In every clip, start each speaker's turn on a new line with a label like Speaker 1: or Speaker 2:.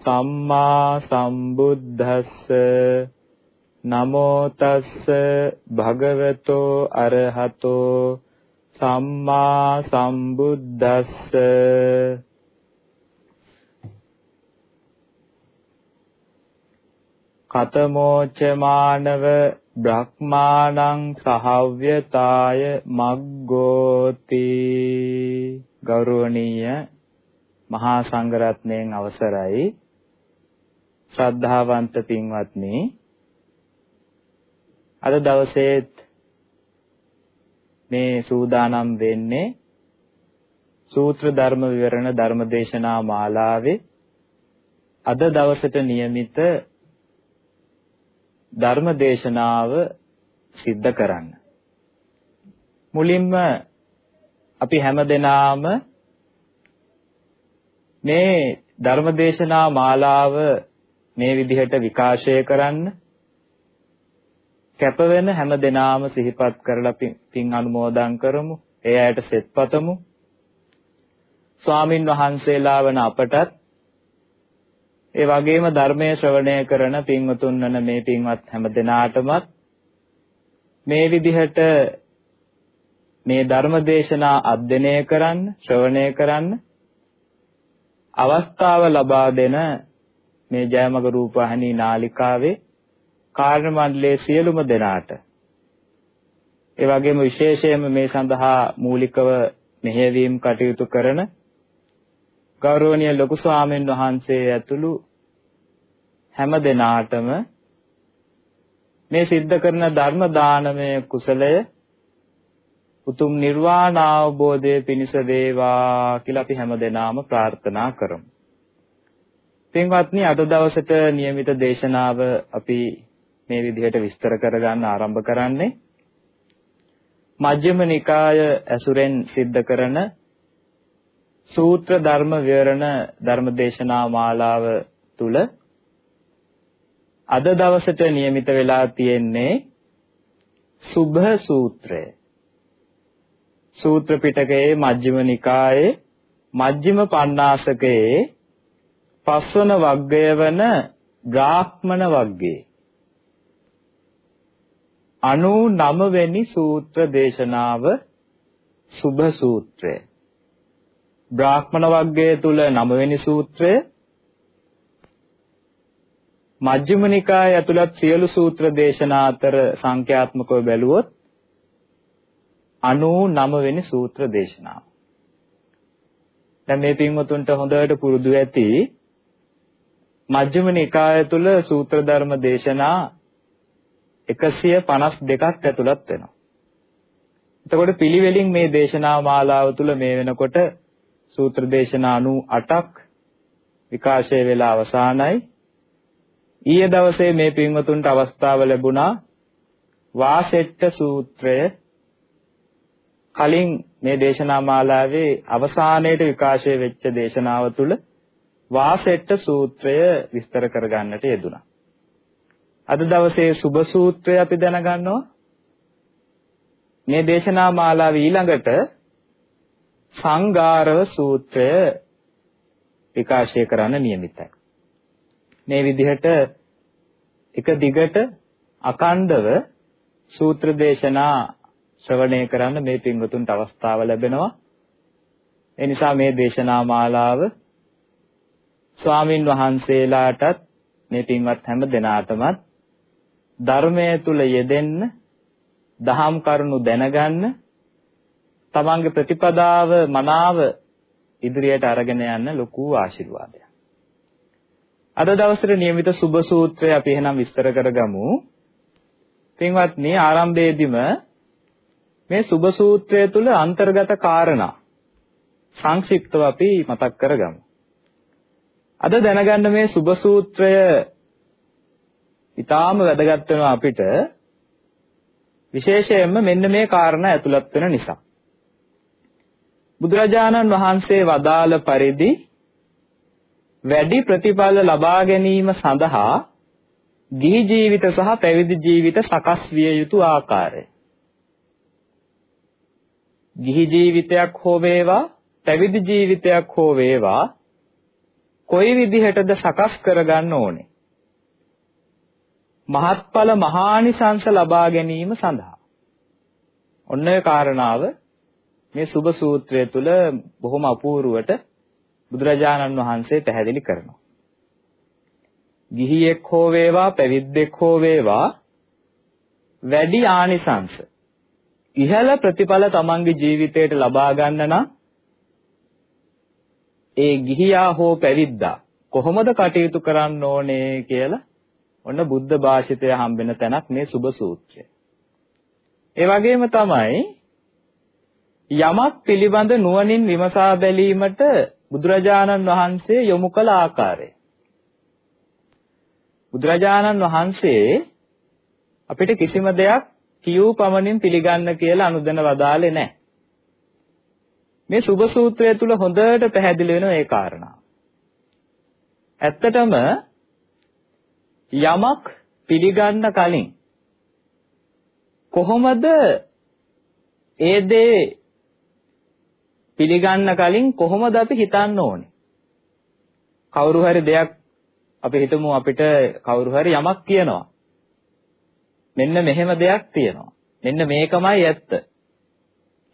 Speaker 1: සම්මා සම්බුද්දස්ස නමෝ තස්ස භගවතෝ අරහතෝ සම්මා සම්බුද්දස්ස කතමෝච මානව බ්‍රහ්මාණං සහව්‍යතාය මග්ගෝති ගෞරවනීය මහා සංඝරත්නයන් අවසරයි. ශ්‍රද්ධාවන්ත පින්වත්නි අද දවසේත් මේ සූදානම් වෙන්නේ සූත්‍ර ධර්ම විවරණ ධර්මදේශනා මාලාවේ අද දවසට નિયમિત ධර්මදේශනාව සිද්ධ කරන්න. මුලින්ම අපි හැමදෙනාම මේ ධර්මදේශනා මාලාව මේ විදිහට විකාශය කරන්න කැප වෙන හැම දෙනාම සිහිපත් කරලා පින් අනුමෝදන් කරමු. ඒ අයට සෙත්පතමු. ස්වාමින් වහන්සේලා වන අපටත් ඒ වගේම ධර්මයේ ශ්‍රවණය කරන පින්වතුන් වන මේ පින්වත් හැම දෙනාටමත් මේ විදිහට මේ ධර්ම දේශනා අධ්‍යයනය කරන්න ශ්‍රවණය කරන්න අවස්ථාව ලබා දෙන මේ ජයමග රූපවාහිනී නාලිකාවේ කාර්ය මණ්ඩලයේ සියලුම දෙනාට ඒ වගේම විශේෂයෙන්ම මේ සඳහා මූලිකව මෙහෙයවීම් කටයුතු කරන ගෞරවනීය ලොකු ස්වාමීන් වහන්සේ ඇතුළු හැම දෙනාටම මේ සිද්ධ කරන ධර්ම දානමය කුසලය උතුම් නිර්වාණ අවබෝධය පිණිස වේවා කියලා අපි හැමදෙනාම ප්‍රාර්ථනා කරමු. පින්වත්නි අද දවසට નિયમિત දේශනාව අපි මේ විදිහට විස්තර කරගන්න ආරම්භ කරන්නේ මජ්ක්‍ධිම නිකාය ඇසුරෙන් සිද්ධ කරන සූත්‍ර ධර්ම විවරණ ධර්මදේශනා මාලාව තුල අද දවසට નિયમિત වෙලා තියෙන්නේ සුභ සූත්‍රය. සූත්‍ර පිටකයේ මජ්ක්‍ධිම නිකායේ මජ්ක්‍ධිම පණ්ණාසකයේ පස්වන වග්ගය වන බ්‍රාහ්මණ වග්ගයේ 99 වෙනි සූත්‍ර දේශනාව සුභ සූත්‍රය. බ්‍රාහ්මණ වර්ගයේ තුල 9 වෙනි සූත්‍රය මජ්ක්‍ධිම නිකාය ඇතුළත් සියලු සූත්‍ර දේශනා අතර සංඛ්‍යාත්මකව බැලුවොත් 99 වෙනි සූත්‍ර දේශනාව. දැන් මේ පින්වතුන්ට හොඳට පුරුදු ඇති මජ්ක්‍ධිම නිකාය තුල සූත්‍ර ධර්ම දේශනා 152ක් ඇතුළත් වෙනවා. එතකොට පිළිවෙලින් මේ දේශනා මාලාව තුල මේ වෙනකොට සූත්‍ර දේශනා 98ක් විකාශය වෙලා අවසానයි. ඊයේ දවසේ මේ පින්වතුන්ට අවස්ථාව ලැබුණා වාසෙට්ට සූත්‍රය කලින් මේ දේශනා මාලාවේ අවසානයේට විකාශය වෙච්ච දේශනාව තුළ වාසෙට්ට සූත්‍රය විස්තර කරගන්නට යෙදුණා. අද දවසේ සුබ සූත්‍රය අපි දැනගන්නවා. මේ දේශනා මාලාවේ ඊළඟට සංගාරව සූත්‍රය විකාශය කරන්න නියමිතයි. මේ විදිහට එක දිගට අකණ්ඩව සූත්‍ර දේශනා ශ්‍රවණය කරන්න මේ පින්වතුන්ට අවස්ථාව ලැබෙනවා. ඒ නිසා මේ දේශනා මාලාව ස්වාමින් වහන්සේලාටත් මේ පින්වත් හැම දෙනාටමත් ධර්මයේ තුල යෙදෙන්න දහම් කරුණු දැනගන්න තමන්ගේ ප්‍රතිපදාව මනාව ඉදිරියට අරගෙන යන්න ලොකු ආශිර්වාදයක්. අද දවසේ નિયમિત සුබ සූත්‍රය අපි එහෙනම් විස්තර කරගමු. පින්වත්නි ආරම්භයේදීම මේ සුබ සූත්‍රය තුල අන්තර්ගත කාරණා සංක්ෂිප්තව අපි මතක් කරගමු. අද දැනගන්න මේ සුබ සූත්‍රය ඊටාම වැදගත් වෙනවා අපිට විශේෂයෙන්ම මෙන්න මේ කාරණා ඇතුළත් වෙන නිසා. බුදුරජාණන් වහන්සේ වදාළ පරිදි වැඩි ප්‍රතිඵල ලබා ගැනීම සඳහා ගිහි ජීවිත සහ පැවිදි ජීවිත සකස් විය යුතු ආකාරය. ගිහි ජීවිතයක් හෝ වේවා පැවිදි ජීවිතයක් හෝ වේවා කොයි විදිහටද සකස් කරගන්න ඕනේ? මහත්ඵල මහානිසංස ලබා ගැනීම සඳහා. ඔන්න ඔය කාරණාව මේ සුබ සූත්‍රය තුල බොහොම අපූර්වට බුදුරජාණන් වහන්සේ පැහැදිලි කරනවා. ගිහියෙක් හෝ වේවා පැවිද්දෙක් හෝ වේවා වැඩි ආනිසංස ඉහළ ප්‍රතිඵල තමන්ගේ ජීවිතයට ලබා ගන්න නම් ඒ ගිහියා හෝ පැවිද්දා කොහොමද කටයුතු කරන්න ඕනේ කියලා ඔන්න බුද්ධ භාෂිතය හම්බෙන තැනක් මේ සුබ සූත්‍රය. ඒ වගේම තමයි යමක් පිළිබඳ නුවණින් විමසා බැලීමට බුදුරජාණන් වහන්සේ යොමු කළ ආකාරය. බුදුරජාණන් වහන්සේ අපිට කිසිම දෙයක් කියූ පමණින් පිළිගන්න කියලා අනුදැන වදාලේ නැහැ. මේ සුබ සූත්‍රය තුල හොඳට පැහැදිලි වෙන ඒ කාරණා. ඇත්තටම යමක් පිළිගන්න කලින් කොහොමද ඒ දේ පිළිගන්න කලින් කොහොමද අපි හිතන්න ඕනේ? කවුරු හරි දෙයක් අපි හිතමු අපිට කවුරු හරි යමක් කියනවා. මෙන්න මෙහෙම දෙයක් තියෙනවා. මෙන්න මේකමයි ඇත්ත.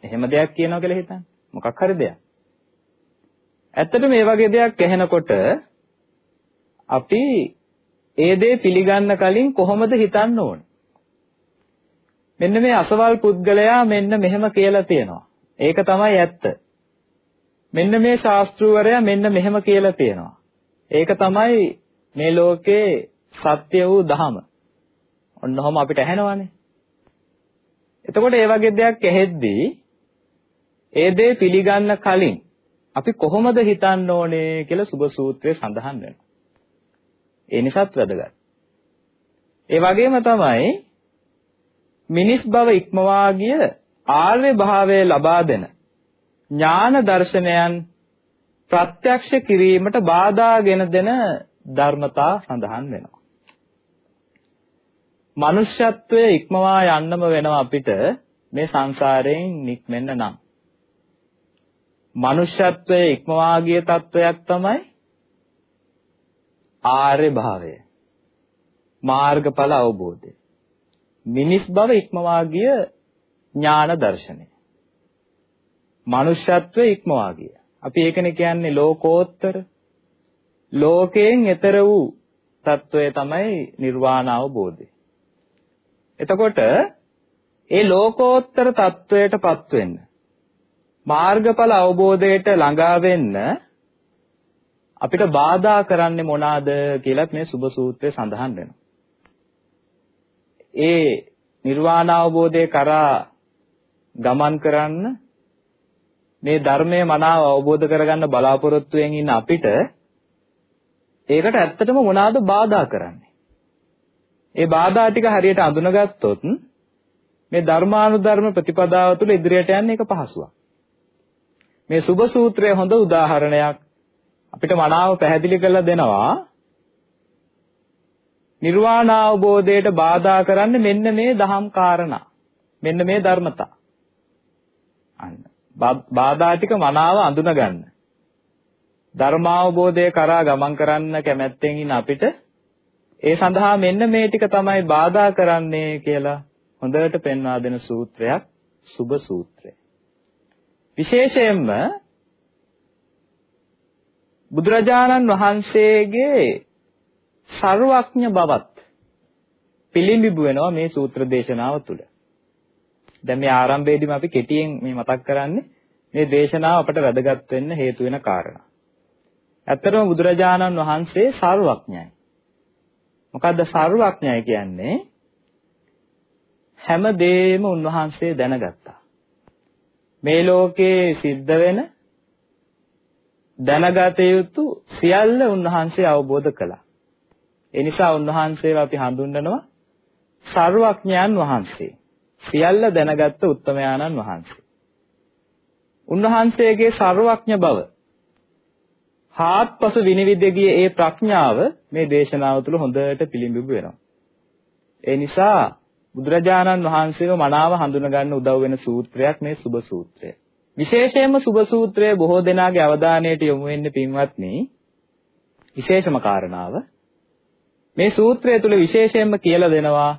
Speaker 1: එහෙම දෙයක් කියනවා කියලා හිතන්න. මොකක් හරි දෙයක්. ඇත්තට මේ වගේ දෙයක් ඇහෙනකොට අපි ඒ දේ පිළිගන්න කලින් කොහොමද හිතන්න ඕනේ? මෙන්න මේ අසවල් පුද්ගලයා මෙන්න මෙහෙම කියලා තියෙනවා. ඒක තමයි ඇත්ත. මෙන්න මේ ශාස්ත්‍රූවරයා මෙන්න මෙහෙම කියලා තියෙනවා. ඒක තමයි මේ ලෝකේ සත්‍ය වූ ධහම. ඔන්නෝම අපිට ඇහෙනවනේ. එතකොට ඒ වගේ දෙයක් ඇහෙද්දී ඒ දේ පිළිගන්න කලින් අපි කොහොමද හිතන්න ඕනේ කියලා සුබ සූත්‍රයේ සඳහන් වෙනවා. ඒ නිසාත් වැදගත්. ඒ වගේම තමයි මිනිස් බව ඉක්මවා ගිය ආර්ය භාවය ලබා දෙන ඥාන දර්ශනයන් ප්‍රත්‍යක්ෂ කිරීමට බාධාගෙන දෙන ධර්මතා සඳහන් වෙනවා. මනුෂ්‍යත්වයේ ඉක්මවා යන්නම වෙනවා අපිට මේ සංසාරයෙන් නික්මෙන්න නම්. මනුෂ්‍යත්වය ඉක්මවා ගිය තත්වයක් තමයි ආර්ය භාවය. මාර්ගඵල අවබෝධය. මිනිස් බව ඉක්මවා ගිය ඥාන දර්ශනය. මනුෂ්‍යත්වය ඉක්මවා ගිය. අපි ඒකනේ කියන්නේ ලෝකෝත්තර. ලෝකයෙන් එතර වූ తত্ত্বය තමයි නිර්වාණ අවබෝධය. එතකොට ඒ ලෝකෝත්තර తত্ত্বයටපත් වෙන්න මාර්ගඵල අවබෝධයට ළඟා වෙන්න අපිට බාධා කරන්නේ මොනවාද කියලත් මේ සුබ සූත්‍රයේ සඳහන් වෙනවා. ඒ නිර්වාණ අවබෝධය කරා ගමන් කරන්න මේ ධර්මය මනාව අවබෝධ කරගන්න බලාපොරොත්තුෙන් ඉන්න අපිට ඒකට ඇත්තටම මොනවාද බාධා කරන්නේ? ඒ බාධා ටික හරියට අඳුනගත්තොත් මේ ධර්මානුධර්ම ප්‍රතිපදාව තුළ ඉදිරියට යන්න ඒක පහසුවක්. මේ සුබ සූත්‍රයේ හොඳ උදාහරණයක් අපිට මනාව පැහැදිලි කරලා දෙනවා. නිර්වාණ අවබෝධයට බාධා කරන්නේ මෙන්න මේ දහම් කාරණා. මෙන්න මේ ධර්මතා. අන්න. බාධා ටික මනාව අඳුන ගන්න. ධර්මාවබෝධය කරා ගමන් කරන්න කැමැත්තෙන් ඉන්න අපිට ඒ සඳහා මෙන්න මේ ටික තමයි බාධා කරන්නේ කියලා හොඳට පෙන්වා දෙන සූත්‍රයක් සුබ සූත්‍රය. විශේෂයෙන්ම බුදුරජාණන් වහන්සේගේ ਸਰවඥ බවත් පිළිඹු වෙනවා මේ සූත්‍ර දේශනාව තුළ. දැන් මේ ආරම්භයේදීම අපි කෙටියෙන් මේ මතක් කරන්නේ මේ දේශනාව අපට වැදගත් වෙන්න හේතු වෙන කාරණා. ඇත්තටම බුදුරජාණන් වහන්සේ සර්වඥයි. මොකද්ද සර්වඥයි කියන්නේ? හැම දෙයක්ම උන්වහන්සේ දැනගත්තා. මේ ලෝකේ සිද්ධ වෙන දැනගත යුතු සියල්ල උන්වහන්සේ අවබෝධ කළා. ඒ නිසා උන්වහන්සේව අපි හඳුන්වනවා සර්වඥයන් වහන්සේ. සියල්ල දැනගත්ත උත්තමයාණන් වහන්සේ. උන්වහන්සේගේ සර්වඥ බව හාත්පස විනිවිද ගිය ඒ ප්‍රඥාව මේ දේශනාව තුළ හොඳට පිළිඹු වෙනවා. ඒ නිසා බුදුරජාණන් වහන්සේව මනාව හඳුන ගන්න උදව් වෙන සූත්‍රයක් මේ සුබ සූත්‍රය. විශේෂයෙන්ම සුබ සූත්‍රය බොහෝ දෙනාගේ අවධානයට යොමු වෙන්නේ පින්වත්නි විශේෂම කාරණාව මේ සූත්‍රය තුල විශේෂයෙන්ම කියලා දෙනවා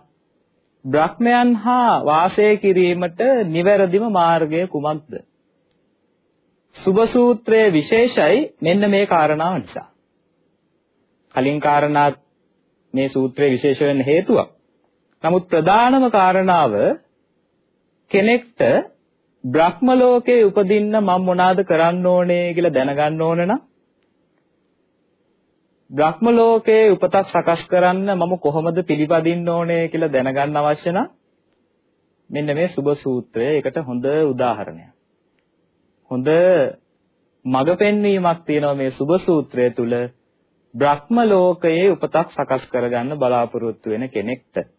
Speaker 1: බ්‍රහ්මයන් හා වාසය කිරීමට නිවැරදිම මාර්ගය කුමක්ද? සුබ සූත්‍රයේ විශේෂයි මෙන්න මේ කාරණාව නිසා. කලින් කාරණා මේ සූත්‍රයේ විශේෂ වෙන්න හේතුවක්. නමුත් ප්‍රධානම කාරණාව කෙනෙක්ට බ්‍රහ්ම ලෝකේ උපදින්න මම මොනවාද කරන්න ඕනේ කියලා දැනගන්න ඕන නම් බ්‍රහ්ම ලෝකේ උපතක් සකස් කරන්න මම කොහොමද පිළිපදින්න ඕනේ කියලා දැනගන්න අවශ්‍ය නම් මෙන්න මේ සුබ සූත්‍රය ඒකට හොඳ උදාහරණයක්. හොඳ මඟ පෙන්වීමක් තියෙනවා මේ සුබ සූත්‍රය තුල බ්‍රහ්ම ලෝකයේ උපතක් සකස් කරගන්න බලාපොරොත්තු වෙන කෙනෙක්ට.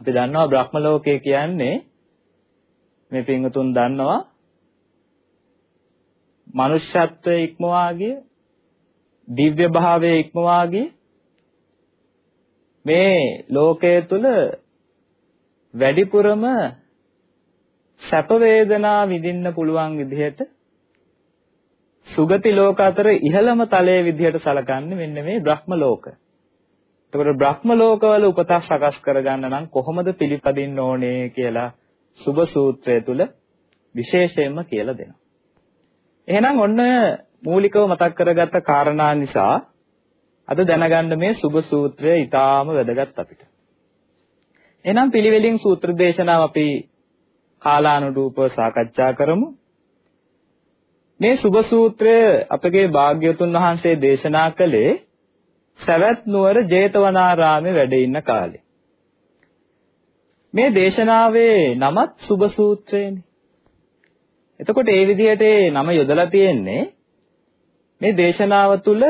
Speaker 1: අපි දන්නවා බ්‍රහ්ම ලෝකය කියන්නේ මේ පින්වතුන් දන්නවා මනුෂ්‍යත්වයේ ඉක්මවා ගිය දිව්‍ය භාවයේ ඉක්මවා ගිය මේ ලෝකයේ තුල වැඩිපුරම සැප වේදනා විඳින්න පුළුවන් විදිහට සුගති ලෝක අතර ඉහළම තලයේ විදිහට සලකන්නේ මෙන්න මේ බ්‍රහ්ම ලෝක. එතකොට බ්‍රහ්ම ලෝකවල උපතක් සකස් කරගන්න නම් කොහොමද පිළිපදින්න ඕනේ කියලා සුබ සූත්‍රය තුල විශේෂයෙන්ම කියලා දෙනවා. එහෙනම් ඔන්න මූලිකව මතක් කරගත්ත කාරණා නිසා අද දැනගන්න මේ සුබ සූත්‍රය ඊටාම වැදගත් අපිට. එහෙනම් පිළිවෙලින් සූත්‍ර දේශනාව අපි කාලානුරූපව සාකච්ඡා කරමු. මේ සුබ සූත්‍රය අපගේ භාග්‍යවතුන් වහන්සේ දේශනා කළේ සවැත් නුවර ජේතවනාරාමේ වැඩ ඉන්න කාලේ. මේ දේශනාවේ නමත් සුබ සූත්‍රයනේ. එතකොට ඒ විදිහට නම යොදලා තියෙන්නේ මේ දේශනාව තුළ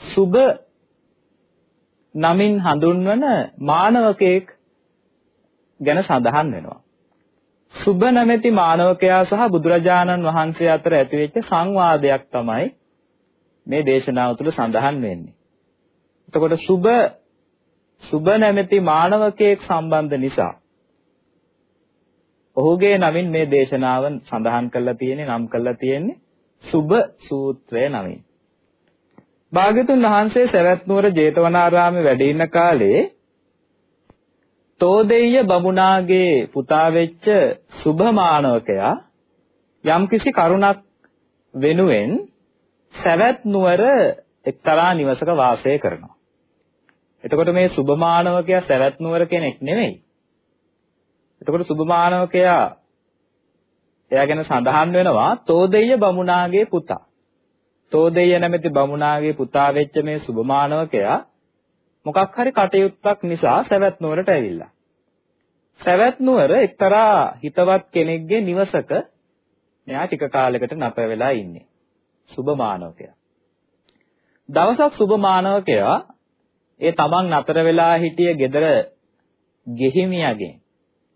Speaker 1: සුබ නමින් හඳුන්වන මානවකයෙක් ගැන සඳහන් වෙනවා. සුබ නැමැති මානවකයා සහ බුදුරජාණන් වහන්සේ අතර ඇතිවෙච්ච සංවාදයක් තමයි මේ දේශනාව තුළ සඳහන් වෙන්නේ. එතකොට සුබ සුබ නැමැති මානවකයෙක් සම්බන්ධ නිසා ඔහුගේ නමින් මේ දේශනාව සඳහන් කරලා තියෙන්නේ නම් කරලා තියෙන්නේ සුබ සූත්‍රය නමින්. භාග්‍යතුන් වහන්සේ සවැත් නුවර ජේතවනාරාමේ වැඩ ඉන්න කාලේ තෝදෙය්‍ය බමුණාගේ පුතා වෙච්ච සුභමානවකයා යම්කිසි කරුණක් වෙනුවෙන් සවැත් නුවර එක්තරා නිවසක වාසය කරනවා. එතකොට මේ සුභමානවකයා සවැත් නුවර කෙනෙක් නෙමෙයි. එතකොට සුභමානවකයා එයා ගැන සඳහන් වෙනවා තෝදෙය්‍ය බමුණාගේ පුතා. තෝදෙය්‍ය නැමැති බමුණාගේ පුතා වෙච්ච මේ සුභමානවකයා මොකක් හරි කටයුත්තක් නිසා සවැත් නුවරට ඇවිල්ලා. සවැත් නුවර එක්තරා හිතවත් කෙනෙක්ගේ නිවසක මෙයා ටික කාලයකට නප වෙලා ඉන්නේ. සුභමානවකයා. දවසක් සුභමානවකයා ඒ තමන් නතර වෙලා හිටිය ගෙදර ගෙහිමියගෙන්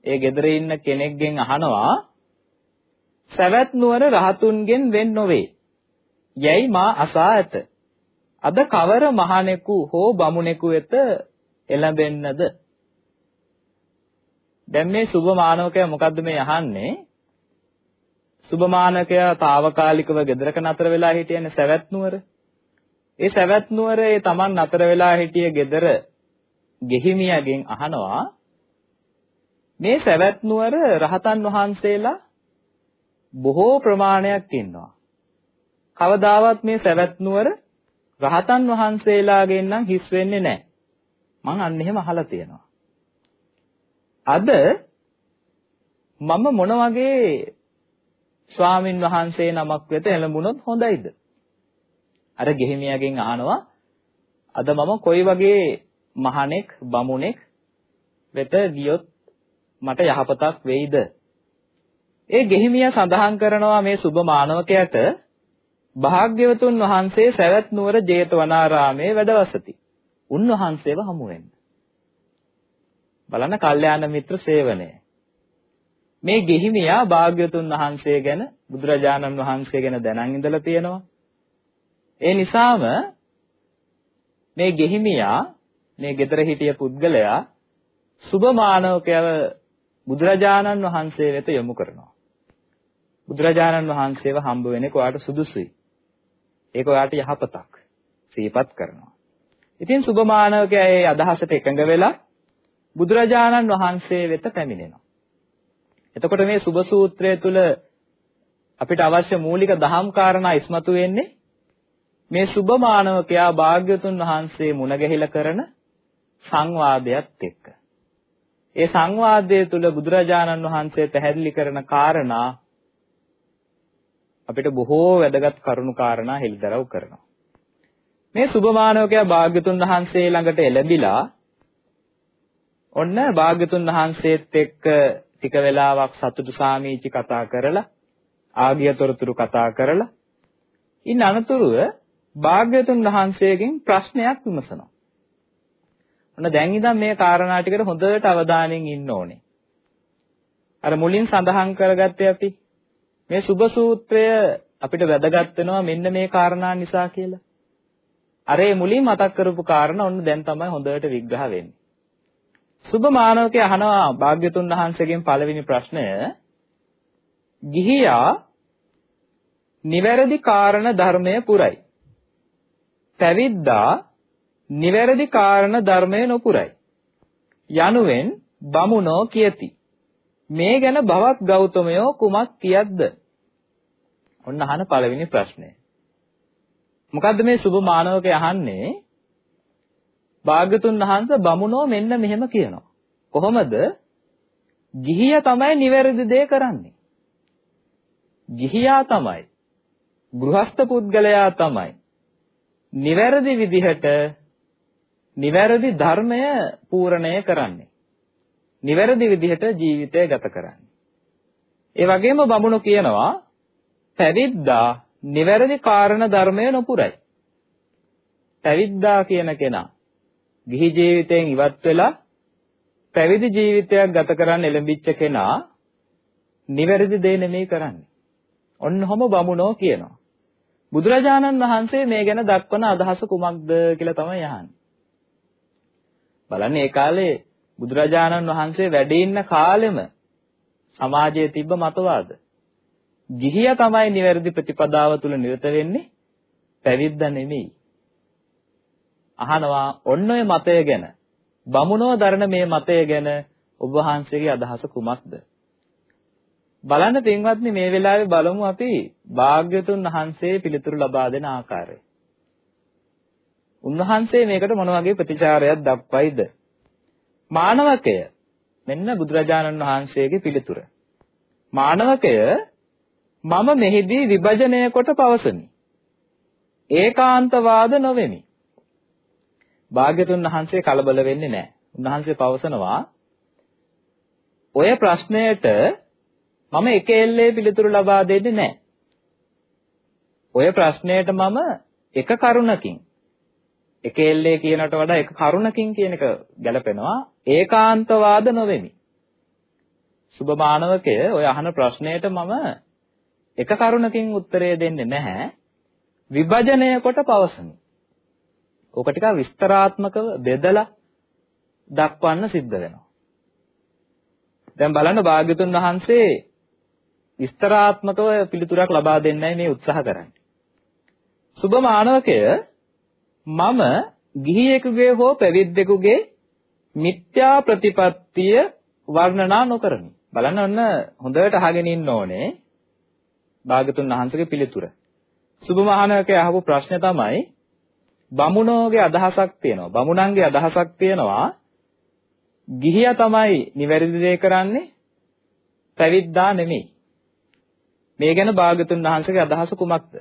Speaker 1: ඒ ගෙදර ඉන්න කෙනෙක්ගෙන් අහනවා සවැත් නුවර රහතුන්ගෙන් වෙන් නොවේ. යැයි මා අසා ඇත. අද කවර මහණෙකු හෝ බමුණෙකු වෙත එළඹෙන්නද? දැන් මේ සුභ මානවකයා මොකද්ද මේ අහන්නේ? සුභ මානවකයා తాවකාලිකව ගෙදරක නතර වෙලා හිටියනේ සවැත් නුවර. ඒ සවැත් නුවර ඒ Taman නතර වෙලා හිටිය ගෙදර ගෙහිමියගෙන් අහනවා මේ සවැත් නුවර රහතන් වහන්සේලා බොහෝ ප්‍රමාණයක් ඉන්නවා. කවදාවත් මේ සවැත් නුවර රහතන් වහන්සේලාගෙන් නම් හිස් වෙන්නේ නැහැ. මං අන්න එහෙම අහලා තියෙනවා. අද මම මොන වගේ ස්වාමින් වහන්සේ නමක් වෙත එළඹුණොත් හොඳයිද? අර ගෙහිමියාගෙන් අහනවා අද මම කොයි වගේ මහණෙක් බමුණෙක් වෙත ගියොත් මට යහපතක් වෙයිද? ඒ ගෙහිමියා සඳහන් කරනවා මේ සුබ මානවකයට භාග්‍යවතුන් වහන්සේ සවැත් නුවර ජේතවනාරාමේ වැඩවසති. උන්වහන්සේව හමු වෙන්න. බලන්න කල්යාණ මිත්‍ර සේවනය. මේ ගෙහිමියා භාග්‍යවතුන් වහන්සේ ගැන බුදුරජාණන් වහන්සේ ගැන දැනන් ඉඳලා තියෙනවා. ඒ නිසාම මේ ගෙහිමියා මේ ගෙදර හිටිය පුද්ගලයා සුබ මානවකයව බුදුරජාණන් වහන්සේ වෙත යොමු කරනවා. බුදුරජාණන් වහන්සේව හම්බ වෙන්නේ ඔයාට සුදුසුයි. ඒක ඔයාට යහපතක්. සිහිපත් කරනවා. ඉතින් සුබ මානවකයා ඒ අදහසට එකඟ වෙලා බුදුරජාණන් වහන්සේ වෙත පැමිණෙනවා. එතකොට මේ සුබ සූත්‍රය තුල අපිට අවශ්‍ය මූලික දහම් කාරණා ඉස්මතු වෙන්නේ මේ සුබ මානවකයා භාග්‍යතුන් වහන්සේ මුණ ගැහිලා කරන සංවාදයක් එක්ක. ඒ සංවාදය තුල බුදුරජාණන් වහන්සේ පැහැදිලි කරන කාරණා අපිට බොහෝ වැදගත් කරුණු කාරණා හෙළිදරව් කරනවා. මේ සුබ මානවකයා භාග්‍යතුන් වහන්සේ ළඟට එළඹිලා ඔන්න භාග්‍යතුන් වහන්සේත් එක්ක ටික වෙලාවක් සතුටු සාමීචි කතා කරලා ආගියතොරතුරු කතා කරලා ඉන් අනතුරුව භාග්‍යතුන් වහන්සේගෙන් ප්‍රශ්නයක් විමසනවා. ඔන්න දැන් ඉඳන් මේ කාරණා ටිකට හොඳට අවධානයෙන් ඉන්න ඕනේ. අර මුලින් සඳහන් කරගත්තේ අපි මේ සුබ සූත්‍රය අපිට වැදගත් වෙනවා මෙන්න මේ කාරණා නිසා කියලා. අර ඒ මුලින් මතක් කරපු කාරණා ඔන්න දැන් තමයි හොඳට විග්‍රහ වෙන්නේ. සුබ මානවකයා අහනවා භාග්‍යතුන් වහන්සේගෙන් පළවෙනි ප්‍රශ්නය ගිහියා නිවැරදි කාරණ ධර්මය පුරයි. පැවිද්දා නිවැරදි කාරණ ධර්මය නොපුරයි. යනුවෙන් බමුණෝ කියති. මේ ගැන භවත් ගෞතමයෝ කුමක් කියද්ද? ඔන්න අහන පළවෙනි ප්‍රශ්නය. මොකද්ද මේ සුබ මානවකය අහන්නේ? භාග්‍යතුන් වහන්සේ බමුණෝ මෙන්න මෙහෙම කියනවා. කොහොමද? ගිහියා තමයි නිවැරදි දේ කරන්නේ. ගිහියා තමයි. ගෘහස්ත පුද්ගලයා තමයි. නිවැරදි විදිහට නිවැරදි ධර්මය පූර්ණය කරන්නේ. නිවැරදි විදිහට ජීවිතය ගත කරන්නේ. ඒ වගේම බමුණු කියනවා පැවිද්දා නිවැරදි කාරණ ධර්මය නොපුරයි. පැවිද්දා කියන කෙනා ගිහි ජීවිතයෙන් ඉවත් වෙලා පැවිදි ජීවිතයක් ගත කරන්න එළඹිච්ච කෙනා නිවැරදි දේ නෙමෙයි කරන්නේ. ඔන්නකොම බමුණෝ කියනවා. බුදුරජාණන් වහන්සේ මේ ගැන දක්වන අදහස කුමක්ද කියලා තමයි අහන්නේ. බලන්න ඒ කාලේ බුදුරජාණන් වහන්සේ වැඩ ඉන්න කාලෙම සමාජයේ තිබ්බ මතවාද. ගිහියා තමයි නිවැරදි ප්‍රතිපදාව තුල නිරත වෙන්නේ පැවිද්දා නෙමෙයි. අහනවා ඔන්න ඔය මතය ගැන බමුණෝ දරන මේ මතය ගැන ඔබ වහන්සේගේ අදහස කුමක්ද? බලන්න පින්වත්නි මේ වෙලාවේ බලමු අපි භාග්‍යතුන් වහන්සේ පිළිතුරු ලබා දෙන ආකාරය. උන්වහන්සේ මේකට මොන වගේ ප්‍රතිචාරයක් දක්වයිද? මානවකය මෙන්න බුදුරජාණන් වහන්සේගේ පිළිතුර. මානවකය මම මෙහිදී විභජනය කොට පවසමි. ඒකාන්තවාද නොවෙමි. භාග්‍යතුන් වහන්සේ කලබල වෙන්නේ නැහැ. උන්වහන්සේ පවසනවා ඔය ප්‍රශ්නයට මම එක එල්ලේ පිළිතුරු ලබා දෙන්නේ නැහැ. ඔය ප්‍රශ්නයට මම එක කරුණකින් එක එල්ලේ කියනට වඩා එක කරුණකින් කියන එක ගැලපෙනවා ඒකාන්තවාද නොවෙමි. සුබ මානවකය ඔය අහන ප්‍රශ්නයට මම එක කරුණකින් උත්තරය දෙන්නේ නැහැ. විභජනය කොට පවසමි. ඕක ටිකක් විස්තරාත්මකව බෙදලා දක්වන්න සිද්ධ වෙනවා. දැන් බලන්න භාග්‍යතුන් වහන්සේ විස්තරාත්මකව පිළිතුරක් ලබා දෙන්නයි මේ උත්සාහ කරන්නේ. සුබ මානවකය මම ගිහියෙකුගේ හෝ පැවිද්දෙකුගේ මිත්‍යා ප්‍රතිපත්තිය වර්ණනා නොකරමි. බලන්න ඔන්න හොඳට අහගෙන ඉන්න ඕනේ. භාගතුන් වහන්සේගේ පිළිතුර. සුබ මහානකේ අහපු ප්‍රශ්නේ තමයි බමුණෝගේ අදහසක් තියෙනවා. බමුණන්ගේ අදහසක් තියෙනවා. ගිහියා තමයි නිවැරදි දේ කරන්නේ. පැවිද්දා නෙමෙයි. මේ ගැන භාගතුන් වහන්සේගේ අදහස කුමක්ද?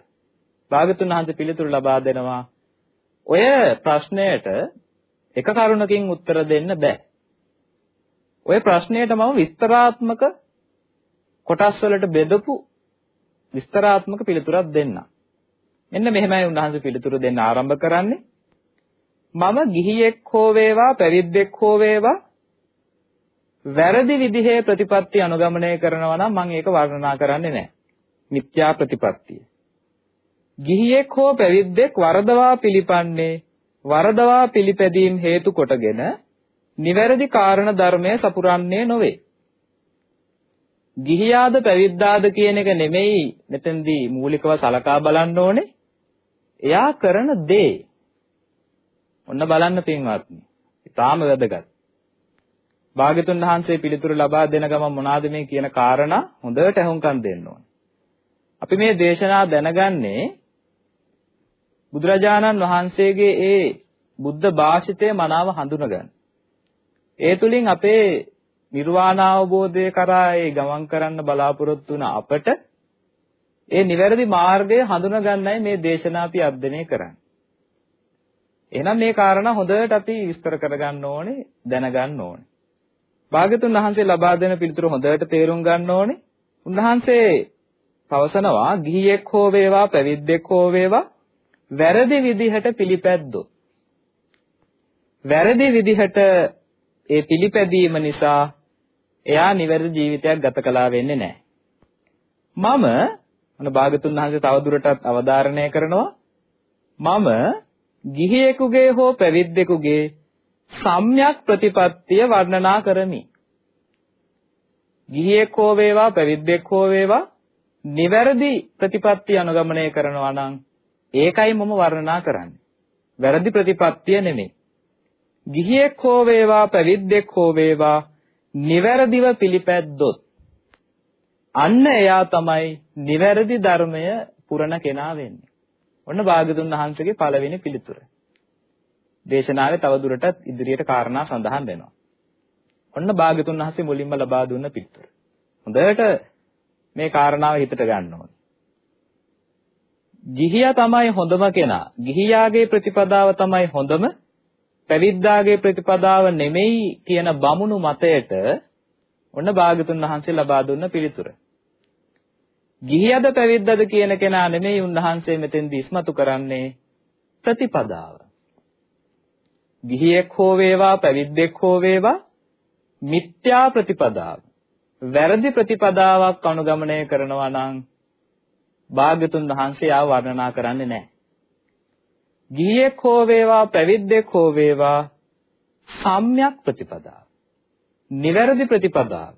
Speaker 1: භාගතුන් වහන්සේ පිළිතුරු ලබා දෙනවා. ඔය ප්‍රශ්නයට එක කරුණකින් උත්තර දෙන්න බෑ. ඔය ප්‍රශ්නයට මම විස්තරාත්මක කොටස් වලට බෙදපු විස්තරාත්මක පිළිතුරක් දෙන්නම්. මෙන්න මෙහෙමයි උන්වහන්සේ පිළිතුරු දෙන්න ආරම්භ කරන්නේ. මම ගිහියෙක් හෝ වේවා පැවිද්දෙක් හෝ වේවා වැරදි විදිහේ ප්‍රතිපත්ති අනුගමනය කරනවා නම් මම ඒක වර්ණනා කරන්නේ නැහැ. මිත්‍යා ප්‍රතිපත්තිය. ගිහියෙක් හෝ පැවිද්දෙක් වරදවා පිළිපන්නේ වරදවා පිළිපැදීම් හේතු කොටගෙන නිවැරදි කාරණ ධර්මය සපුරන්නේ නොවේ. ගිහියාද පැවිද්දාද කියන එක නෙමෙයි මෙතෙන්දී මූලිකව සලකා බලන්න ඕනේ. එයා කරන දේ. ඔන්න බලන්න පින්වත්නි. ඊටාම වැදගත්. භාග්‍යතුන් වහන්සේ පිළිතුරු ලබා දෙන ගමන් මොනවාද මේ කියන කාරණා හොඳට අහුම්කම් දෙන්න ඕනේ. අපි මේ දේශනා දැනගන්නේ බුදුරජාණන් වහන්සේගේ ඒ බුද්ධ භාෂිතය මනාව හඳුනගන්න. ඒ තුලින් අපේ නිර්වාණ අවබෝධය කරා ඒ ගමන් කරන්න බලාපොරොත්තු වුණ අපට ඒ නිවැරදි මාර්ගය හඳුනගන්නයි මේ දේශනා අපි අධ්‍යයනය කරන්නේ. එහෙනම් මේ කාරණා හොඳට අපි විස්තර කරගන්න ඕනේ, දැනගන්න ඕනේ. භාග්‍යතුන් වහන්සේ ලබා දෙන පිළිතුර හොඳට තේරුම් ගන්න ඕනේ. උන්වහන්සේ පවසනවා ගිහියෙක් හෝ වේවා පැවිද්දෙක් හෝ වේවා වැරදි විදිහට පිළිපැද්දොත් වැරදි විදිහට ඒ පිළිපැදීම නිසා එයා නිවැරදි ජීවිතයක් ගත කළා වෙන්නේ නැහැ. මම අන භාගතුන් වහන්සේ තවදුරටත් අවධාරණය කරනවා මම ගිහියෙකුගේ හෝ පැවිද්දෙකුගේ සම්‍යක් ප්‍රතිපත්තිය වර්ණනා කරමි. ගිහියෙක් හෝ වේවා පැවිද්දෙක් හෝ වේවා නිවැරදි ප්‍රතිපත්තිය අනුගමනය කරනවා නම් ඒකයි මම වර්ණනා කරන්නේ. වැරදි ප්‍රතිපත්තිය නෙමෙයි. ගිහියෙක් හෝ වේවා පැවිද්දෙක් හෝ වේවා නිවැරදිව පිළිපැද්දොත් අන්න එයා තමයි නිවැරදි ධර්මය පුරණ කෙනා වෙන්නේ. ඔන්න භාගතුන් වහන්සේගේ පළවෙනි පිළිතුර. දේශනාවේ තව දුරටත් ඉදිරියට කාරණා සඳහන් වෙනවා. ඔන්න භාගතුන් වහන්සේ මුලින්ම ලබා දුන්න පිළිතුර. හොඳට මේ කාරණාව හිතට ගන්න ඕනේ. ගිහියා තමයි හොඳම කෙනා. ගිහියාගේ ප්‍රතිපදාව තමයි හොඳම. පැවිද්දාගේ ප්‍රතිපදාව නෙමෙයි කියන බමුණු මතයට ඔන්න භාගතුන් වහන්සේ ලබා දුන්න පිළිතුර. ගිහියද පැවිද්දද කියන කෙනා නෙමෙයි උන්වහන්සේ මෙතෙන්දී ඉස්මතු කරන්නේ ප්‍රතිපදාව. ගිහියෙක් හෝ වේවා පැවිද්දෙක් හෝ වේවා මිත්‍යා ප්‍රතිපදාව. වැරදි ප්‍රතිපදාවක් අනුගමනය කරනවා නම් භාග්‍යතුන් වහන්සේ ආව වර්ණනා කරන්නේ නැහැ. ගිහියෙක් හෝ වේවා පැවිද්දෙක් හෝ වේවා සම්‍යක් ප්‍රතිපදාව. නිවැරදි ප්‍රතිපදාව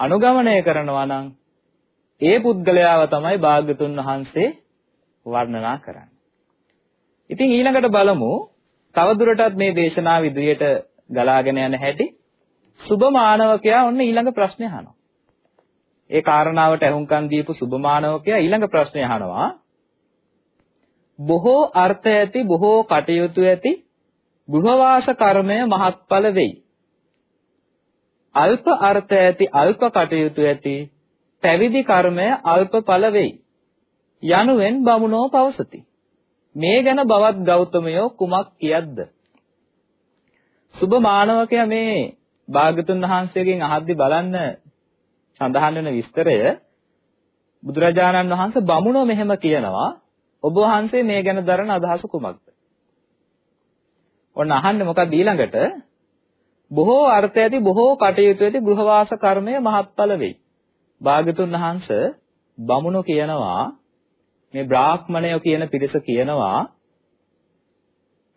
Speaker 1: අනුගමනය කරනවා නම් ඒ පුද්ගලයාව තමයි භාග්‍යතුන් වහන්සේ වර්ණනා කරන්නේ. ඉතින් ඊළඟට බලමු තවදුරටත් මේ දේශනාව ඉදිරියට ගලාගෙන යන හැටි සුබ මානවකයා ඔන්න ඊළඟ ප්‍රශ්නේ අහනවා. ඒ කාරණාවට අහුම්කම් දීපු සුබ මානවකයා ඊළඟ ප්‍රශ්නේ අහනවා. බොහෝ අර්ථ ඇති බොහෝ කටයුතු ඇති ගෘහවාස කර්මය මහත්ඵල වෙයි. අල්ප අර්ථ ඇති අල්ප කටයුතු ඇති පැවිදි කර්මය අල්පඵල වෙයි. යනුවෙන් බමුණෝ පවසති. මේ ගැන බවත් ගෞතමයෝ කුමක් කියද්ද? සුබ මානවකයා මේ භාගතුන් වහන්සේගෙන් අහද්දි බලන්න සඳහන් වෙන විස්තරය බුදුරජාණන් වහන්සේ බමුණෝ මෙහෙම කියනවා ඔබ වහන්සේ මේ ගැන දරන අදහස කුමක්ද? ඔන්න අහන්නේ මොකක්ද ඊළඟට? බොහෝ අර්ථ ඇති බොහෝ කටයුතු ඇති ගෘහවාස කර්මය මහත්ඵල වෙයි. භාගතුන් වහන්සේ බමුණෝ කියනවා මේ බ්‍රාහ්මණයෝ කියන පිරිස කියනවා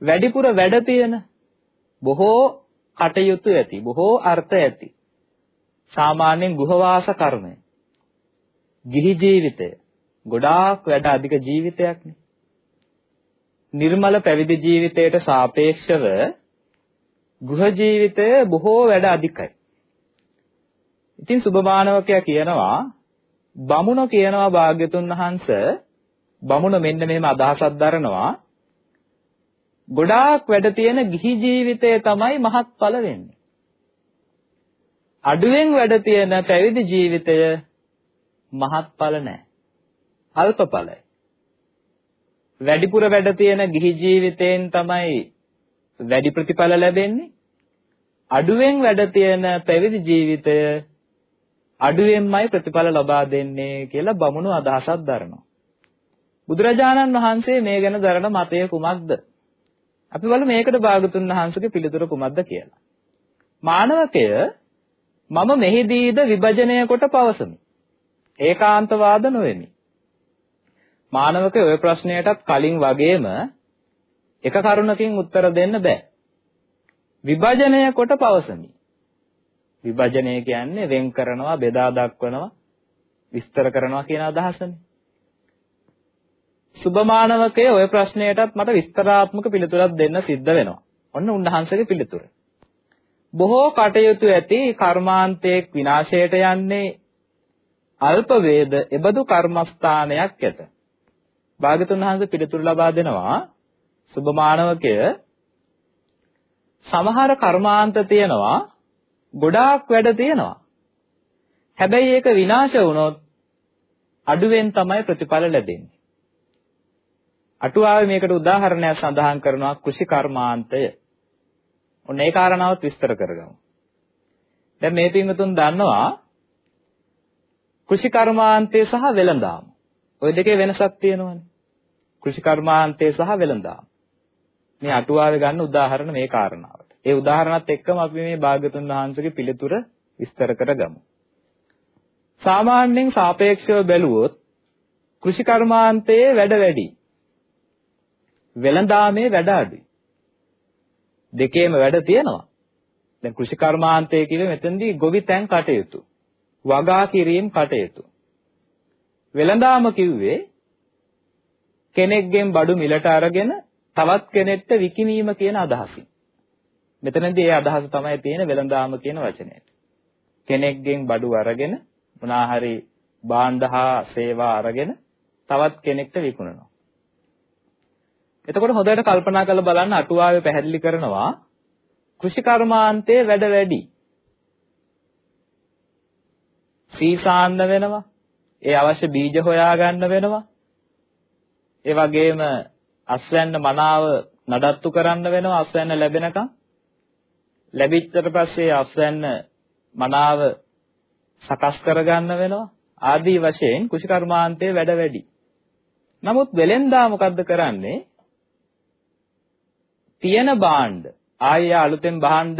Speaker 1: වැඩිපුර වැඩ තියෙන බොහෝ කටයුතු ඇති බොහෝ අර්ථ ඇති. සාමාන්‍යයෙන් ගෘහවාස කර්මය. ගිහි ජීවිතය. ගොඩාක් වැඩ අධික ජීවිතයක්නේ නිර්මල පැවිදි ජීවිතයට සාපේක්ෂව ගෘහ ජීවිතය බොහෝ වැඩ අධිකයි. ඉතින් සුභමානවකයා කියනවා බමුණ කියනවා භාග්‍යතුන් වහන්සේ. බමුණ මෙන්න මෙහෙම අදහසක් දරනවා. ගොඩාක් වැඩ තියෙන ගිහි ජීවිතය තමයි මහත්ඵල වෙන්නේ. අඩුවෙන් වැඩ තියෙන පැවිදි ජීවිතය මහත්ඵල නැහැ. අල්පඵලයි. වැඩිපුර වැඩ තියෙන ගිහි ජීවිතයෙන් තමයි වැඩි ප්‍රතිඵල ලැබෙන්නේ. අඩුවෙන් වැඩ තියෙන පැවිදි ජීවිතය අඩුවෙන්මයි ප්‍රතිඵල ලබා දෙන්නේ කියලා බමුණු අදහසක් දරනවා. බුදුරජාණන් වහන්සේ මේ ගැන දරන මතය කුමක්ද? අපි බලමු මේකට භාගතුන් වහන්සේගේ පිළිතුර කුමක්ද කියලා. මානවකය මම මෙහිදීද විභජනය කොට පවසමි. ඒකාන්තවාද නොවෙමි. මානවකය ওই ප්‍රශ්නයටත් කලින් වගේම එක කරුණකින් උත්තර දෙන්න බෑ. විභජනය කොට පවසමි. විභජනය කියන්නේ වෙන් කරනවා, බෙදා දක්වනවා, විස්තර කරනවා කියන අදහසනේ. සුභමානවකයේ ওই ප්‍රශ්නයටත් මට විස්තරාත්මක පිළිතුරක් දෙන්න සිද්ධ වෙනවා. ඔන්න උන්වහන්සේගේ පිළිතුර. බොහෝ කටයුතු ඇති කර්මාන්තයක් විනාශයට යන්නේ අල්ප වේද එබඳු කර්මස්ථානයක් ඇත. භාගතුන් වහන්සේ පිළිතුරු ලබා දෙනවා සුභමානවකය සමහර කර්මාන්ත තියෙනවා ගොඩාක් වැඩ තියෙනවා. හැබැයි ඒක විනාශ වුණොත් අඩුවෙන් තමයි ප්‍රතිඵල ලැබෙන්නේ. අටුවාවේ මේකට උදාහරණයක් සඳහන් කරනවා කුෂි කර්මාන්තය. ඔන්න ඒ කාරණාවත් විස්තර කරගමු. දැන් මේ පින්වතුන් දන්නවා කුෂි කර්මාන්තය සහ වෙළඳාම. ওই දෙකේ වෙනසක් තියෙනවනේ. කුෂි කර්මාන්තය සහ වෙළඳාම. මේ අටුවාවේ ගන්න උදාහරණ මේ කාරණාවට. ඒ උදාහරණත් එක්කම අපි මේ භාගතුන් වහන්සේගේ පිළිතුර විස්තර කරගමු. සාමාන්‍යයෙන් සාපේක්ෂව බැලුවොත් කෘෂි කර්මාන්තයේ වැඩ වැඩි. වෙළඳාමේ වැඩ අඩුයි. දෙකේම වැඩ තියෙනවා. දැන් කෘෂි කර්මාන්තය කිව්වේ මෙතනදී ගොවිතැන් කටයුතු. වගා කිරීම කටයුතු. වෙළඳාම කිව්වේ කෙනෙක්ගෙන් බඩු මිලට අරගෙන තවත් කෙනෙක්ට විකිණීම කියන අදහසින්. මෙතනදී ඒ අදහස තමයි තියෙන වෙළඳාම කියන වචනයට. කෙනෙක්ගෙන් බඩු අරගෙන මොනවා හරි භාණ්ඩ හා සේවා අරගෙන තවත් කෙනෙක්ට විකුණනවා. එතකොට හොඳට කල්පනා කරලා බලන්න අටුවාවේ පැහැදිලි කරනවා කෘෂි කර්මාන්තයේ වැඩ වැඩි. සීසාන්න වෙනවා. ඒ අවශ්‍ය බීජ හොයාගන්න වෙනවා. ඒ වගේම අස්වැන්න මනාව නඩත්තු කරන්න වෙනවා අස්වැන්න ලැබෙනකම්. ලැබිච්චට පස්සේ අස්වැන්න මනාව සකස් කරගන්න වෙනවා. ආදී වශයෙන් කුෂිකර්මාන්තයේ වැඩ වැඩි. නමුත් වෙලෙන්දා මොකද්ද කරන්නේ? තියෙන භාණ්ඩ ආයෙ අලුතෙන් භාණ්ඩ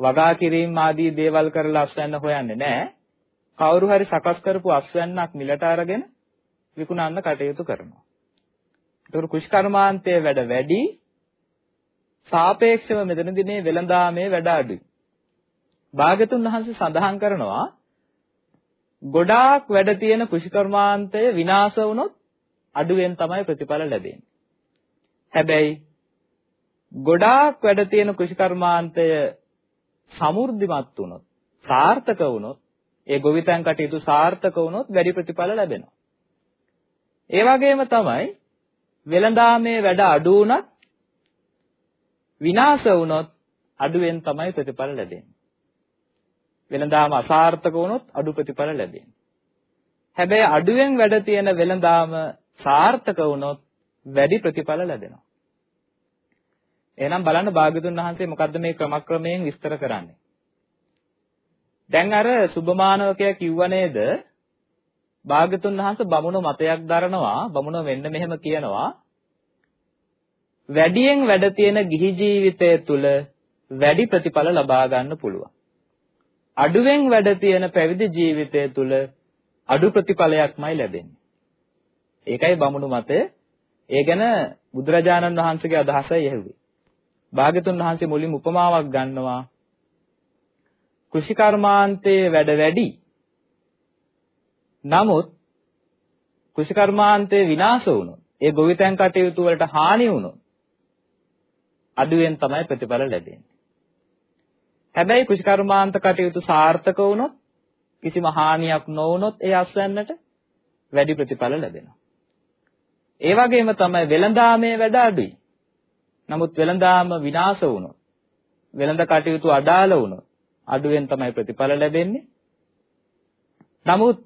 Speaker 1: වගා කිරීම ආදී දේවල් කරලා අස්වැන්න හොයන්නේ නැහැ. කවුරු හරි සකස් කරපු අස්වැන්නක් මිලට අරගෙන විකුණන්න කටයුතු කරනවා. ඒතකොට කුෂ්කර්මාන්තයේ වැඩ වැඩි සාපේක්ෂව මෙතනදී මේ වෙළඳාමේ වැඩ අඩුයි. භාගතුන් වහන්සේ සඳහන් කරනවා ගොඩාක් වැඩ තියෙන කුෂිකර්මාන්තය විනාශ වුණොත් අඩුවෙන් තමයි ප්‍රතිඵල ලැබෙන්නේ. හැබැයි ගොඩාක් වැඩ තියෙන කුෂිකර්මාන්තය සමෘද්ධිමත් වුණොත් සාර්ථක වුණොත් ඒ ගොවිතැන් කටයුතු සාර්ථක වුණොත් වැඩි ප්‍රතිඵල ලැබෙනවා. ඒ වගේම තමයි වෙළඳාමේ වැඩ අඩු වුණත් විනාශ වුණොත් අඩුවෙන් තමයි ප්‍රතිඵල ලැබෙන්නේ. වෙළඳාම අසාර්ථක වුණොත් අඩු ප්‍රතිඵල ලැබෙන්නේ. හැබැයි අඩුවෙන් වැඩ තියෙන වෙළඳාම සාර්ථක වුණොත් වැඩි ප්‍රතිඵල ලැබෙනවා. එහෙනම් බලන්න භාග්‍යතුන් වහන්සේ මොකද්ද මේ ක්‍රමක්‍රමයෙන් විස්තර කරන්නේ. දැන් අර සුභමානවකයා කිව්ව නේද? භාග්‍යතුන් වහන්සේ බමුණු මතයක් දරනවා බමුණු වෙන්න මෙහෙම කියනවා වැඩියෙන් වැඩ තියෙන ගිහි ජීවිතය තුළ වැඩි ප්‍රතිඵල ලබා ගන්න පුළුවන්. අඩුවෙන් වැඩ තියෙන පැවිදි ජීවිතය තුළ අඩු ප්‍රතිඵලයක්මයි ලැබෙන්නේ. ඒකයි බමුණු මතය. ඒ ගැන බුදුරජාණන් වහන්සේගේ අදහසයි ඇහුවේ. භාග්‍යතුන් වහන්සේ මුලින්ම උපමාවක් ගන්නවා. කෘෂිකර්මාන්තයේ වැඩ වැඩි. නමුත් කෘෂිකර්මාන්තයේ විනාශ වුණොත්, ඒ ගොවිතැන් කටයුතු වලට හානි වුණොත් අඩුවෙන් තමයි ප්‍රතිඵල ලැබෙන්නේ. හැබැයි කෘෂිකර්මාන්ත කටයුතු සාර්ථක වුණොත් කිසිම හානියක් නොවුනොත් ඒ අස්වැන්නට වැඩි ප්‍රතිඵල ලැබෙනවා. ඒ වගේම තමයි වෙළඳාමේ වැඩ අඩුයි. නමුත් වෙළඳාම විනාශ වුණොත් වෙළඳ කටයුතු අඩාල වුණොත් අඩුවෙන් තමයි ප්‍රතිඵල ලැබෙන්නේ. නමුත්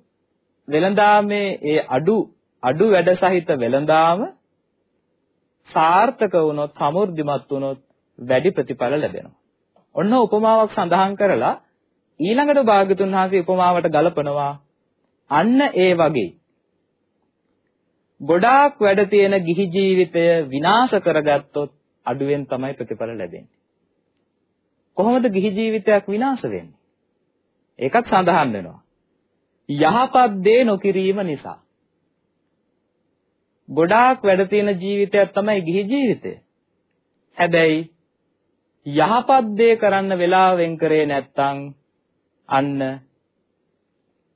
Speaker 1: වෙළඳාමේ ඒ අඩු අඩු වැඩ සහිත වෙළඳාම සාර්ථක වුණොත් සමෘද්ධිමත් වුණොත් වැඩි ප්‍රතිඵල ලැබෙනවා. ඔන්න උපමාවක් සඳහන් කරලා ඊළඟට භාගතුන් වහන්සේ උපමාවට ගලපනවා අන්න ඒ වගේ ගොඩාක් වැඩ තියෙන ගිහි ජීවිතය විනාශ කරගත්තොත් අඩුවෙන් තමයි ප්‍රතිඵල ලැබෙන්නේ. කොහොමද ගිහි ජීවිතයක් විනාශ වෙන්නේ? ඒකත් සඳහන් වෙනවා. යහපත් දේ නොකිරීම නිසා. ගොඩාක් වැඩ තියෙන ජීවිතයක් තමයි ගිහි ජීවිතය. හැබැයි යහපත් දේ කරන්න වෙලාව වෙන් කරේ නැත්නම් අන්න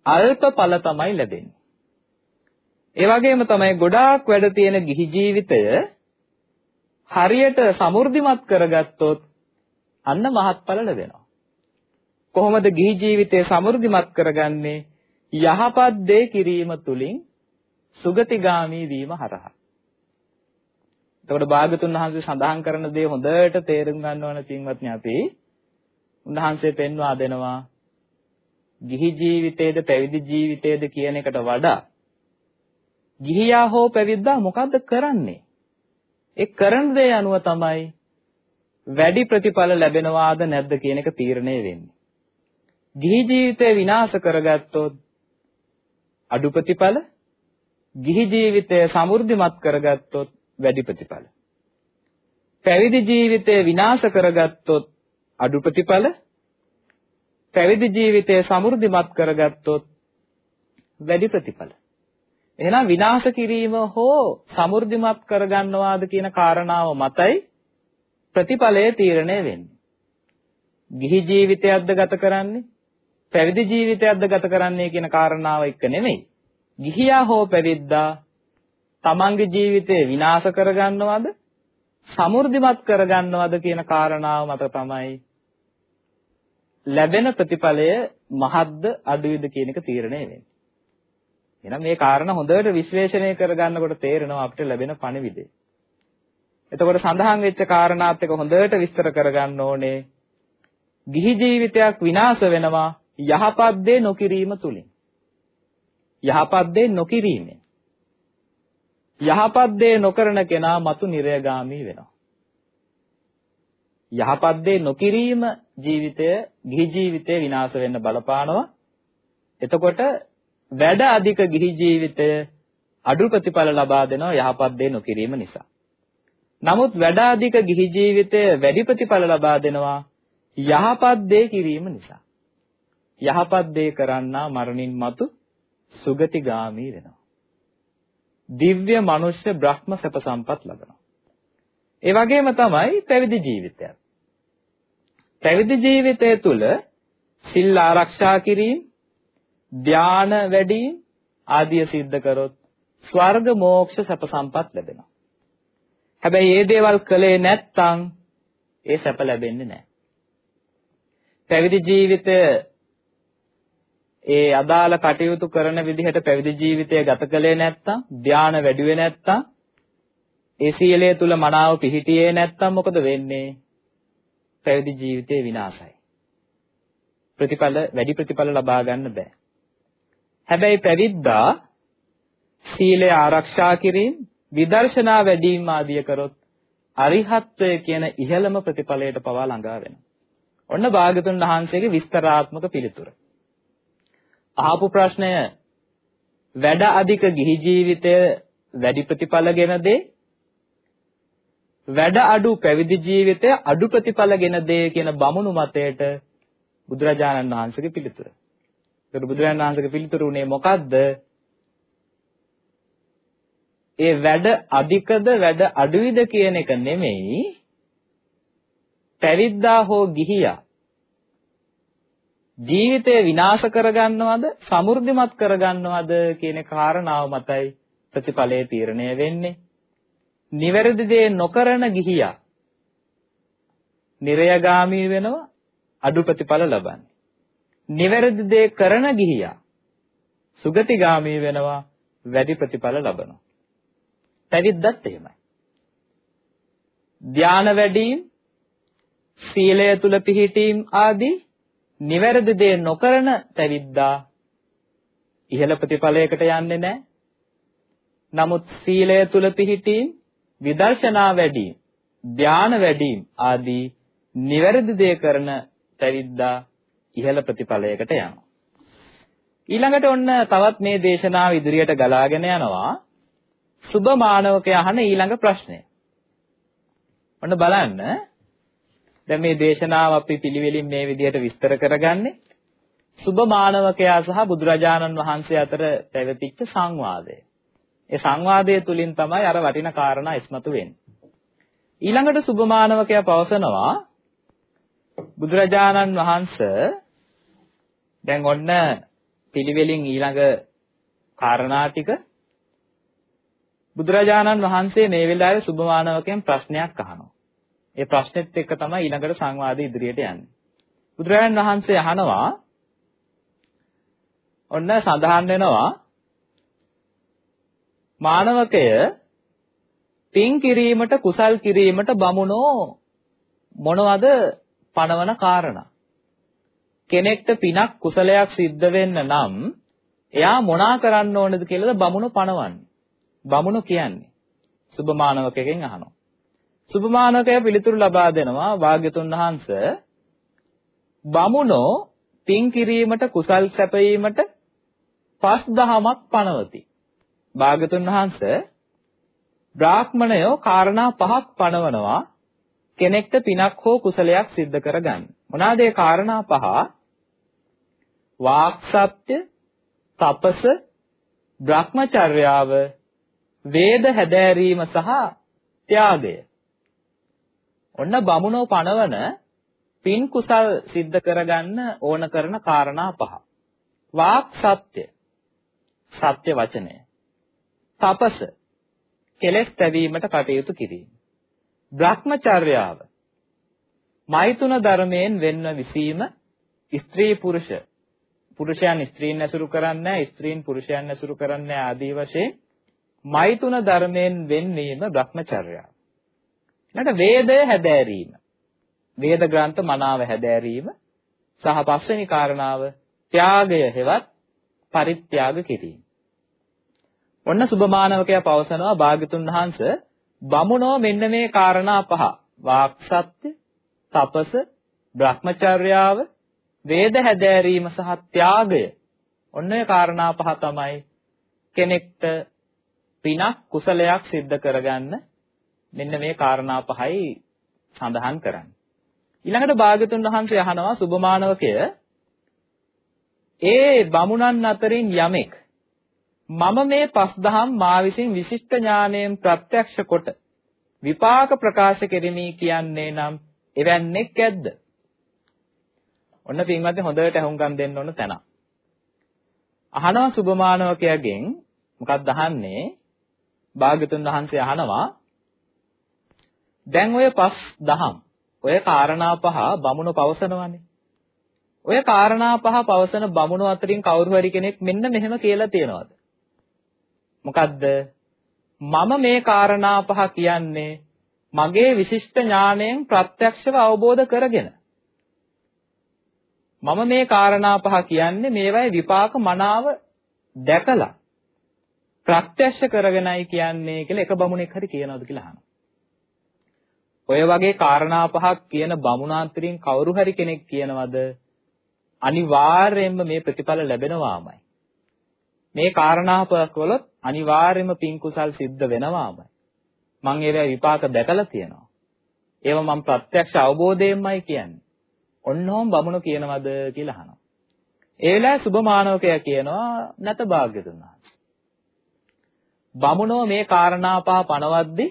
Speaker 1: අල්ප ඵල තමයි ලැබෙන්නේ. ඒ වගේම තමයි ගොඩාක් වැඩ තියෙන ගිහි ජීවිතය හරියට සමෘද්ධිමත් කරගත්තොත් අන්න මහත්ඵල ලැබෙනවා. කොහොමද ගිහි ජීවිතය සමෘද්ධිමත් කරගන්නේ? යහපත් දේ කිරීම තුලින් සුගතිගාමී වීම හරහා. එතකොට භාගතුන් වහන්සේ සඳහන් කරන දේ හොඳට තේරුම් ගන්න ඕන පින්වත්නි අපි උන්වහන්සේ පෙන්වා දෙනවා ගිහි ජීවිතයේද පැවිදි ජීවිතයේද කියන එකට වඩා ගිහියා හෝ පැවිද්දා මොකද්ද කරන්නේ? ඒ කරන දේ අනුව තමයි වැඩි ප්‍රතිඵල ලැබෙනවාද නැද්ද කියන එක තීරණය වෙන්නේ. ගිහි ජීවිතය විනාශ කරගත්තොත් අඩු ප්‍රතිඵල, ගිහි ජීවිතය සමෘද්ධිමත් කරගත්තොත් වැඩි ප්‍රතිඵල. පැවිදි ජීවිතය විනාශ කරගත්තොත් අඩු ප්‍රතිඵල, පැවිදි ජීවිතය සමෘද්ධිමත් කරගත්තොත් වැඩි ප්‍රතිඵල. එහෙනම් විනාශ කිරීම හෝ සමෘද්ධිමත් කරගන්නවාද කියන කාරණාව මතයි ප්‍රතිඵලය තීරණය වෙන්නේ. ගිහි ජීවිතයක්ද ගත කරන්නේ පැවිදි ජීවිතයක්ද ගත කරන්නේ කියන කාරණාව එක්ක නෙමෙයි. ගිහියා හෝ පැවිද්දා තමන්ගේ ජීවිතය විනාශ කරගන්නවද සමෘද්ධිමත් කරගන්නවද කියන කාරණාව මත තමයි ලැබෙන ප්‍රතිඵලය මහත්ද අඩුයිද කියන එක තීරණය වෙන්නේ. එහෙනම් මේ කාරණා හොඳට විශ්ලේෂණය කරගන්නකොට තේරෙනවා අපිට ලැබෙන පණිවිඩය. එතකොට සඳහන් වෙච්ච කාරණාත් එක්ක හොඳට විස්තර කරගන්න ඕනේ. ගිහි ජීවිතයක් විනාශ වෙනවා යහපත් දේ නොකිරීම තුලින්. යහපත් දේ නොකිරීමෙන්. යහපත් දේ නොකරන කෙනා මතු නිරයගාමී වෙනවා. යහපත් දේ නොකිරීම ජීවිතය ගිහි ජීවිතය විනාශ වෙන්න බලපානවා. එතකොට වැඩ අධික ගිහි ජීවිතය අඩු ප්‍රතිඵල ලබා දෙනවා යහපත් දේ නොකිරීම නිසා. නමුත් වැඩ අධික ගිහි ජීවිතය වැඩි ප්‍රතිඵල ලබා දෙනවා යහපත් දේ කිරීම නිසා. යහපත් දේ කරන්නා මරණින් මතු සුගතිගාමී වෙනවා. දිව්‍ය මනුෂ්‍ය බ්‍රහ්ම සැප සම්පත් ලබනවා. ඒ වගේම තමයි පැවිදි ජීවිතය. පැවිදි ජීවිතය තුළ සිල් ආරක්ෂා කිරීම, ධාන වැඩිම ආදිය සිද්ධ කරොත් ස්වර්ග මෝක්ෂ සැප සම්පත් ලැබෙනවා. හැබැයි මේ දේවල් කළේ නැත්නම් ඒ සැප ලැබෙන්නේ නැහැ. පැවිදි ජීවිතය ඒ අදාළ කටයුතු කරන විදිහට පැවිදි ජීවිතය ගත කළේ නැත්නම් ධානය වැඩිුවේ නැත්නම් ඒ සීලය තුල මනාව පිහිටියේ නැත්නම් මොකද වෙන්නේ? පැවිදි ජීවිතේ විනාශයි. ප්‍රතිඵල වැඩි ප්‍රතිඵල ලබා ගන්න බෑ. හැබැයි පැවිද්දා සීලය ආරක්ෂා කිරීම, විදර්ශනා වැඩිම ආදිය කරොත් අරිහත්ත්වය කියන ඉහළම ප්‍රතිඵලයට පවා ළඟා වෙනවා. ඔන්න භාගතුන් වහන්සේගේ විස්තරාත්මක පිළිතුර. අහපු ප්‍රශ්නය වැඩ අධික ගිහි ජීවිතය වැඩි ප්‍රතිඵලගෙන දේ වැඩ අඩු පැවිදි ජීවිතය අඩු ප්‍රතිඵලගෙන දේ කියන බමුණු මතයට බුදුරජාණන් වහන්සේගේ පිළිතුර. ඒක බුදුරජාණන් වහන්සේගේ පිළිතුර උනේ මොකද්ද? ඒ වැඩ අධිකද වැඩ අඩුයිද කියන එක නෙමෙයි පැවිද්දා හෝ ගිහියා ජීවිතය විනාශ කරගන්නවද සමෘද්ධිමත් කරගන්නවද කියන කාරණාව මතයි ප්‍රතිඵලය තීරණය වෙන්නේ. නිවැරදි දේ නොකරන ගිහියා නිරයගාමී වෙනවා අඩු ප්‍රතිඵල ලබන්නේ. නිවැරදි දේ කරන ගිහියා සුගතිගාමී වෙනවා වැඩි ප්‍රතිඵල ලබනවා. පැවිද්දත් එහෙමයි. ධාන වැඩිම සීලය තුල පිහිටීම් ආදී නිවැරදි දේ නොකරන පැවිද්දා ඉහළ ප්‍රතිඵලයකට යන්නේ නැහැ. නමුත් සීලය තුල පිහිටීම්, විදර්ශනා වැඩිම, ධාන වැඩිම ආදී නිවැරදි දේ කරන පැවිද්දා ඉහළ ප්‍රතිඵලයකට යනවා. ඊළඟට ඔන්න තවත් මේ දේශනාව ඉදිරියට ගලාගෙන යනවා. සුබ මානවකයා අහන ඊළඟ ප්‍රශ්නය. ඔන්න බලන්න. දැන් මේ දේශනාව අපි පිළිවෙලින් මේ විදිහට විස්තර කරගන්නේ සුබ මානවකයා සහ බුදුරජාණන් වහන්සේ අතර පැවතිච්ච සංවාදය. ඒ සංවාදය තුලින් තමයි අර වටින කාරණා ඉස්මතු වෙන්නේ. ඊළඟට සුබ මානවකයා පවසනවා බුදුරජාණන් වහන්සේ දැන් ඔන්න පිළිවෙලින් ඊළඟ කාරණා ටික බුදුරජාණන් වහන්සේ මේ වෙලාවේ සුබ මානවකයන් ප්‍රශ්නයක් අහනවා. ඒ ප්‍රශ්නෙත් එක්ක තමයි ඊළඟට සංවාදය ඉදිරියට යන්නේ. බුදුරජාණන් වහන්සේ අහනවා ඔන්න සඳහන් වෙනවා මානවකය පින් කිරීමට කුසල් කිරීමට බමුණෝ මොනවද පණවන කාරණා කෙනෙක්ට පිනක් කුසලයක් සිද්ධ වෙන්න නම් එයා මොනා කරන්න ඕනද කියලාද බමුණු පණවන්නේ බමුණු කියන්නේ සුභමානවකයෙන් අහනවා සුභමානවකය පිළිතුරු ලබා දෙනවා වාග්යතුන් වහන්සේ බමුණෝ පින් කිරීමට කුසල් සැපයීමට පස් දහමක් පනවති. භාගතුන් වහන්සේ බ්‍රාහ්මණයෝ කාරණා පහක් පනවනවා කෙනෙක්ට පිනක් හෝ කුසලයක් සිද්ධ කරගන්න. මොනවාද ඒ කාරණා පහ? වාක් සත්‍ය, තපස, භ්‍රමචර්යාව, වේද හැදෑරීම සහ ත්‍යාගය. ඔන්න බමුණෝ පනවන පින් කුසල් සිද්ධ කරගන්න ඕන කරන කාරණා පහ. වාක් සත්‍ය සත්‍ය වචනය. තපස කෙලෙස් තැවීමට කටයුතු කිරීම. භ්‍රමචර්යාව මෛතුන ධර්මයෙන් වෙන්ව විසීම ස්ත්‍රී පුරුෂ පුරුෂයන් ස්ත්‍රීන් ඇසුරු කරන්නේ ස්ත්‍රීන් පුරුෂයන් ඇසුරු කරන්නේ ආදී වශයෙන් මෛතුන ධර්මයෙන් වෙන්වීම භ්‍රමචර්යාව. ඊළඟට වේදය හැදෑරීම. වේද ග්‍රන්ථ මනාව හැදෑරීම සහ පස්වෙනි කාරණාව ත්‍යාගය හෙවත් පරිත්‍යාග කිරීම. ඔන්න සුභමානවකයා පවසනවා භාග්‍යතුන් වහන්සේ බමුණෝ මෙන්න මේ කාරණා පහ වාක් සත්‍ය තපස භ්‍රමචර්යාව වේද හැදෑරීම සහ ත්‍යාගය. ඔන්න ඔය කාරණා පහ තමයි කෙනෙක්ට පිනක් කුසලයක් සිද්ධ කරගන්න මෙන්න මේ කාරණා පහයි සඳහන් කරන්නේ. ඊළඟට භාග්‍යතුන් වහන්සේ අහනවා සුභමානවකය ඒ බමුණන් අතරින් යමෙක් මම මේ පස්දහම් මා විසින් විශිෂ්ට ඥාණයෙන් ප්‍රත්‍යක්ෂ කොට විපාක ප්‍රකාශ කෙරෙමි කියන්නේ නම් එවැන්නෙක් ඇද්ද? ඔන්න පින්වත්නි හොඳට අහුම්කම් දෙන්න ඕන තැන. අහනවා සුභමානවකයාගෙන් මොකක්ද අහන්නේ? භාග්‍යතුන් වහන්සේ අහනවා දැන් ඔය පස් දහම් ඔය කාරණා පහ බමුණු පවසනවානේ. ඔය කාරණා පහ පවසන බමුණු අතරින් කවුරු හරි කෙනෙක් මෙන්න මෙහෙම කියලා තියනවාද? මොකද්ද? මම මේ කාරණා පහ කියන්නේ මගේ විශිෂ්ට ඥාණයෙන් ප්‍රත්‍යක්ෂව අවබෝධ කරගෙන. මම මේ කාරණා පහ කියන්නේ මේවයි විපාක මනාව දැකලා ප්‍රත්‍යක්ෂ කරගෙනයි කියන්නේ කියලා එක බමුණෙක් හරි කියනවද කියලා අහනවා. ඔය වගේ කාරණා පහක් කියන බමුණාන්තරින් කවුරු හරි කෙනෙක් කියනවද අනිවාර්යයෙන්ම මේ ප්‍රතිඵල ලැබෙනවාමයි. මේ කාරණා පහක් වලත් අනිවාර්යයෙන්ම පින් කුසල් සිද්ධ වෙනවාමයි. මම ඒවා විපාක දැකලා තියෙනවා. ඒව මම ප්‍රත්‍යක්ෂ අවබෝධයෙන්මයි කියන්නේ. ඔන්නෝම් බමුණු කියනවද කියලා අහනවා. ඒ වෙලාවේ සුභ මානවකයා කියනවා නැත භාග්‍යතුන් වහන්සේ. බමුණෝ මේ කාරණා පහ පනවද්දී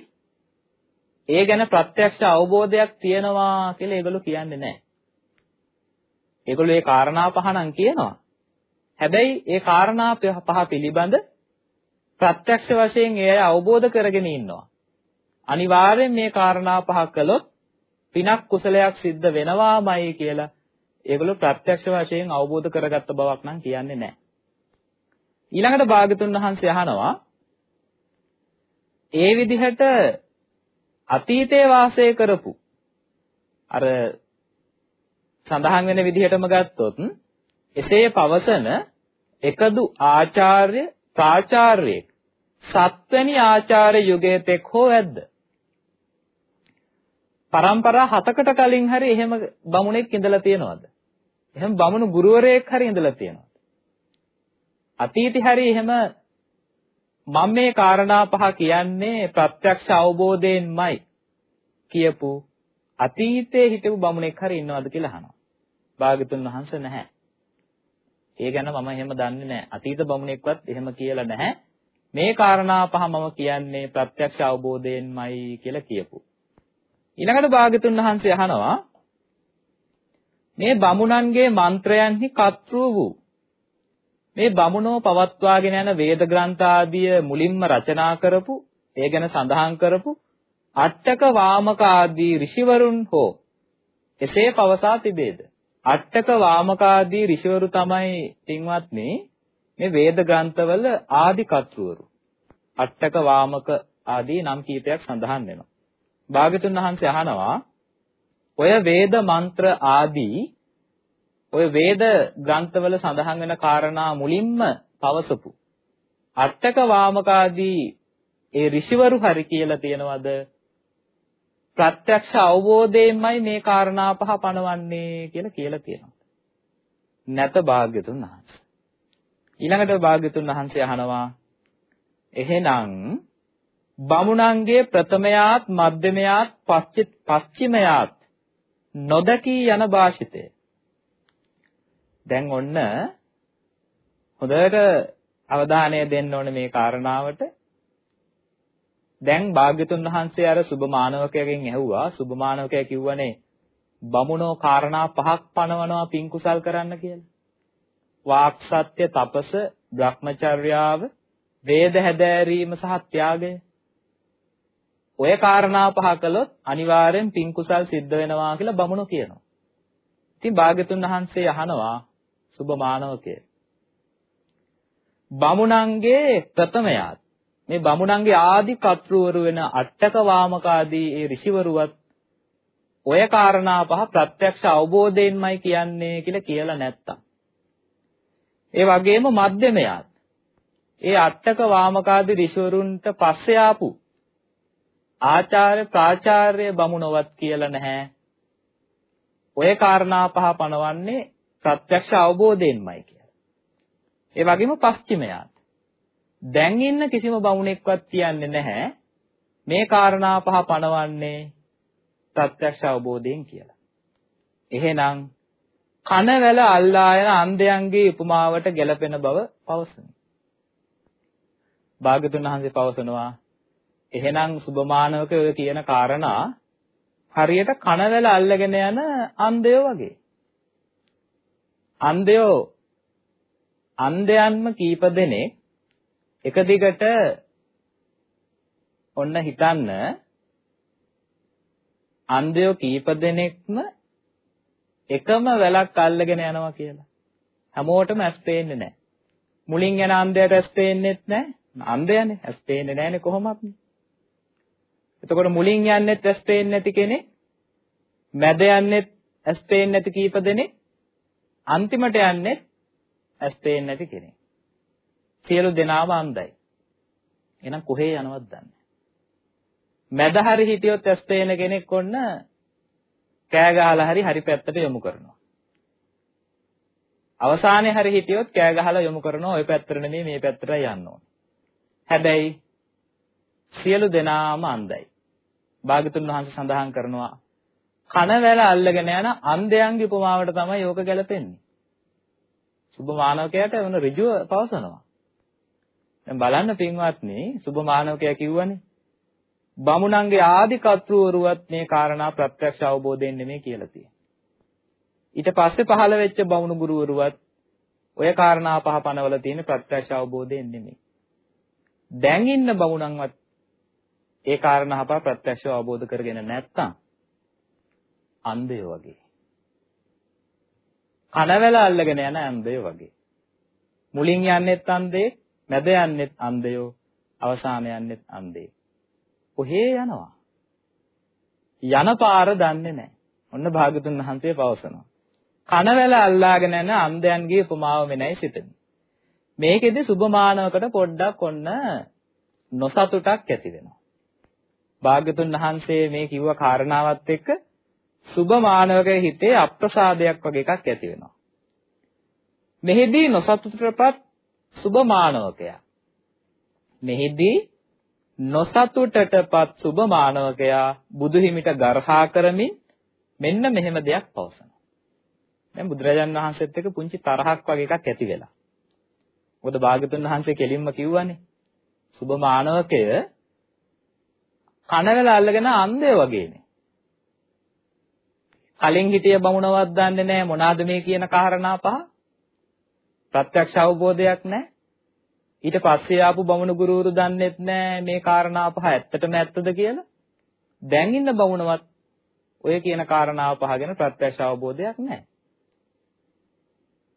Speaker 1: ඒ ගැන ප්‍රත්‍යක්ෂ අවබෝධයක් තියෙනවා කියලා ඒගොල්ලෝ කියන්නේ නැහැ. ඒගොල්ලෝ ඒ කාරණා පහ නම් කියනවා. හැබැයි ඒ කාරණා පහ පිළිබඳ ප්‍රත්‍යක්ෂ වශයෙන් ඒ අය අවබෝධ කරගෙන ඉන්නවා. අනිවාර්යෙන් මේ කාරණා පහ කළොත් පිනක් කුසලයක් සිද්ධ වෙනවාමයි කියලා ඒගොල්ලෝ ප්‍රත්‍යක්ෂ වශයෙන් අවබෝධ කරගත්ත බවක් නම් කියන්නේ නැහැ. ඊළඟට භාගතුන් වහන්සේ අහනවා ඒ විදිහට අතීතයේ වාසය කරපු අර සඳහන් වෙන විදිහටම ගත්තොත් එසේ පවසන එකදු ආචාර්ය ප්‍රාචාර්යෙක් සත්වැනි ආචාර්ය යුගයේ තෙක් හෝ ඇද්ද? પરම්පරා හතකට කලින් හරි එහෙම බමුණෙක් ඉඳලා තියෙනවද? එහෙම බමුණු ගුරුවරයෙක් හරි ඉඳලා තියෙනවද? අතීතේ හරි එහෙම මම මේ කාරණා පහ කියන්නේ ප්‍රත්‍යක්ෂ අවබෝධයෙන්මයි කියපු අතීතයේ හිටපු බමුණෙක් හරි ඉන්නවද කියලා අහනවා. භාගතුන් වහන්සේ නැහැ. ඒ ගැන මම එහෙම දන්නේ නැහැ. අතීත බමුණෙක්වත් එහෙම කියලා නැහැ. මේ කාරණා පහ මම කියන්නේ ප්‍රත්‍යක්ෂ අවබෝධයෙන්මයි කියලා කියපු. ඊළඟට භාගතුන් වහන්සේ අහනවා මේ බමුණන්ගේ මන්ත්‍රයන්හි කර්තෘ වූ මේ බමුණෝ පවත්වාගෙන යන වේද ග්‍රන්ථ ආදිය මුලින්ම රචනා කරපු ඒ ගැන සඳහන් කරපු අට්ටක වාමක ආදී ඍෂිවරුන් හෝ එසේ පවසා තිබේද? අට්ටක වාමක ආදී ඍෂිවරු තමයි පින්වත්නි මේ වේද ග්‍රන්ථවල ආදි කර්තෘවරු අට්ටක වාමක ආදී නම් කීපයක් සඳහන් වෙනවා. භාගතුන් වහන්සේ අහනවා ඔය වේද මන්ත්‍ර ආදී ඔය වේද ග්‍රන්ථවල සඳහන් වෙන කාරණා මුලින්ම පවසපු. අට්ටක වාමකාදී ඒ ඍෂිවරු හරි කියලා තියනවද? ප්‍රත්‍යක්ෂ අවබෝධයෙන්මයි මේ කාරණා පහ පනවන්නේ කියලා කියලා තියෙනවා. නැත භාග්‍යතුන් වහන්සේ. ඊළඟට භාග්‍යතුන් වහන්සේ අහනවා එහෙනම් බමුණන්ගේ ප්‍රථමයාත් මධ්‍යමයාත් පස්චිමයාත් නොදකී යන භාෂිතය දැන් ඔන්න හොඳට අවධානය දෙන්න ඕනේ මේ කාරණාවට. දැන් භාග්‍යතුන් වහන්සේ අර සුබ මානවකයෙන් ඇහුවා සුබ මානවකයා කිව්වනේ බමුණෝ කාරණා පහක් පනවනවා පින් කුසල් කරන්න කියලා. වාක් සත්‍ය තපස භ්‍රමචර්යාව වේද හැදෑරීම සහ ත්‍යාගය ඔය කාරණා පහ කළොත් අනිවාර්යෙන් පින් කුසල් සිද්ධ වෙනවා කියලා බමුණෝ කියනවා. ඉතින් භාග්‍යතුන් වහන්සේ අහනවා සුබ මානවකය. බමුණන්ගේ ප්‍රථමයාත් මේ බමුණන්ගේ ආදි කර්තෘවරු වෙන අට්ටක වාමක ආදී ඒ ඍෂිවරුවත් ඔය කාරණා පහ ප්‍රත්‍යක්ෂ අවබෝධයෙන්මයි කියන්නේ කියලා කියලා නැත්තම්. ඒ වගේම මධ්‍යමයාත් ඒ අට්ටක වාමකාදී ඍෂිවරුන්ට පස්සේ ආපු ආචාර්ය ප්‍රාචාර්ය බමුණවත් කියලා නැහැ. ඔය කාරණා පහ පනවන්නේ ප්‍රත්‍යක්ෂ අවබෝධයෙන්මයි කියලා. ඒ වගේම පස්චිමයාත් දැන් ඉන්න කිසිම බමුණෙක්වත් කියන්නේ නැහැ මේ කාරණා පහ පනවන්නේ ප්‍රත්‍යක්ෂ අවබෝධයෙන් කියලා. එහෙනම් කනවැල අල්ලා යන අන්ධයන්ගේ උපමාවට ගැලපෙන බව පවසනවා. භාගතුන් වහන්සේ පවසනවා එහෙනම් සුභමානවක ඔය කියන කාරණා හරියට කනවැල අල්ලගෙන යන අන්ධයෝ වගේ. අන්ධයෝ අන්ධයන්ම කීප දෙනෙක් එක දිගට ඔන්න හිතන්න අන්ධයෝ කීප දෙනෙක්ම එකම වැලක් අල්ලගෙන යනවා කියලා. හැමෝටම ඇස් පේන්නේ නැහැ. මුලින් යන අන්ධයට ඇස් පේන්නේත් නැහැ. අන්ධයනේ ඇස් පේන්නේ නැහනේ කොහොමත්. එතකොට මුලින් යන්නෙත් ඇස් පේන්නේ නැති කෙනෙක් මැද යන්නෙත් ඇස් පේන්නේ නැති කීප දෙනෙක් අන්තිමට යන්නේ ඇස් පේන්නේ නැති කෙනෙක්. සියලු දෙනාම අන්ධයි. එහෙනම් කොහේ යනවද දන්නේ මැද හරි හිටියොත් ඇස් පේන කෙනෙක් ඔන්න කෑ ගහලා හරි හරි පැත්තට යොමු කරනවා. අවසානයේ හරි හිටියොත් කෑ ගහලා යොමු කරනවා ওই පැත්තට නෙමෙයි මේ පැත්තටයි යන්න ඕන. හැබැයි සියලු දෙනාම අන්ධයි. භාගතුන් වහන්සේ සඳහන් කරනවා කන වැල අල්ලගෙන යන අන්ධයන්ගේ උපමාවට තමයි යෝග ගැලපෙන්නේ. සුභ මානවකයාට වුණ ඍජුව පවසනවා. දැන් බලන්න පින්වත්නි සුභ මානවකයා කිව්වනේ බමුණන්ගේ ආදි කර්තෘවරුවත් මේ කාරණා ප්‍රත්‍යක්ෂ අවබෝධයෙන් නෙමෙයි කියලා තියෙනවා. ඊට පස්සේ පහළ වෙච්ච බමුණු ගුරුවරුවත් ඔය කාරණා පහ පනවල තියෙන ප්‍රත්‍යක්ෂ අවබෝධයෙන් නෙමෙයි. දැන් ඉන්න බමුණන්වත් ඒ කාරණා පහ ප්‍රත්‍යක්ෂව අවබෝධ කරගෙන නැත්තම් අන්ධයෝ වගේ. කනවැල අල්ලගෙන යන අන්ධයෝ වගේ. මුලින් යන්නෙත් අන්ධේ, මැද යන්නෙත් අන්ධයෝ, අවසාන යන්නෙත් අන්ධේ. කොහේ යනවා? යන පාර දන්නේ නැහැ. ඔන්න භාගතුන් වහන්සේ පවසනවා. කනවැල අල්ලාගෙන යන අන්ධයන්ගේ උපමාව වෙනයි සිතෙන්නේ. මේකෙදි සුභමානවකට පොඩ්ඩක් ඔන්න නොසතුටක් ඇති වෙනවා. භාග්‍යතුන් වහන්සේ මේ කිව්ව කාරණාවත් එක්ක සුභමානවකගේ හිතේ අප්‍රසාදයක් වගේ එකක් ඇති වෙනවා. මෙහිදී නොසතුටටපත් සුභමානවකයා. මෙහිදී නොසතුටටපත් සුභමානවකයා බුදුහිමිට ගර්හා කරමින් මෙන්න මෙහෙම දෙයක් පවසනවා. දැන් බුදුරජාන් වහන්සේත් එක්ක පුංචි තරහක් වගේ එකක් ඇති වෙලා. මොකද භාග්‍යතුන් වහන්සේ කෙලින්ම කිව්වනේ. සුභ මානවකය කනවල අල්ලගෙන අන්ධය වගේනේ. කලින් හිටිය බමුණවත් දන්නේ නැහැ මොනවාද මේ කියන කාරණා පහ. ප්‍රත්‍යක්ෂ අවබෝධයක් නැහැ. ඊට පස්සේ ආපු බමුණු ගුරුවරු දන්නේත් නැහැ මේ කාරණා පහ ඇත්තටම ඇත්තද කියලා. දැන් ඉන්න බමුණවත් ඔය කියන කාරණාව පහ ගැන ප්‍රත්‍යක්ෂ අවබෝධයක් නැහැ.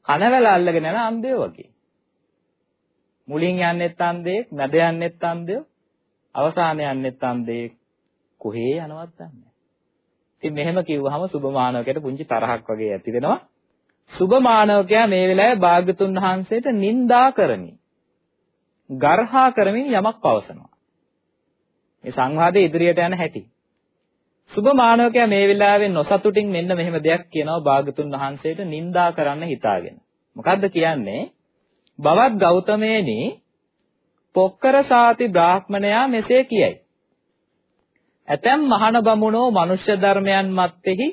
Speaker 1: කනවල අල්ලගෙන යන අන්ධයෝ වගේ. මුලින් යන්නෙත් අන්ධයෙක්, මැද යන්නෙත් අන්ධයෝ, අවසාන යන්නෙත් අන්ධයෙක්. කොහේ යනවත් දන්නේ නැහැ. ඉතින් මෙහෙම කිව්වහම සුභ මානවකයට පුංචි තරහක් වගේ ඇති වෙනවා. සුභ මානවකයා මේ වෙලාවේ භාග්‍යතුන් වහන්සේට නිඳා කරමින්, ගර්හා කරමින් යමක් පවසනවා. මේ සංවාදයේ ඉදිරියට යන හැටි. සුභ මානවකයා මේ වෙලාවේ නොසතුටින් මෙන්න මෙහෙම දෙයක් කියනවා භාගතුන් වහන්සේට නිඳා කරන්න හිතාගෙන. මොකද්ද කියන්නේ? බවත් ගෞතමේනි පොක්කර සාති බ්‍රාහ්මණයා මෙසේ කියයි. ඇතැම් මහාන බමුණෝ මනුෂ්‍ය ධර්මයන් මැත්තේහි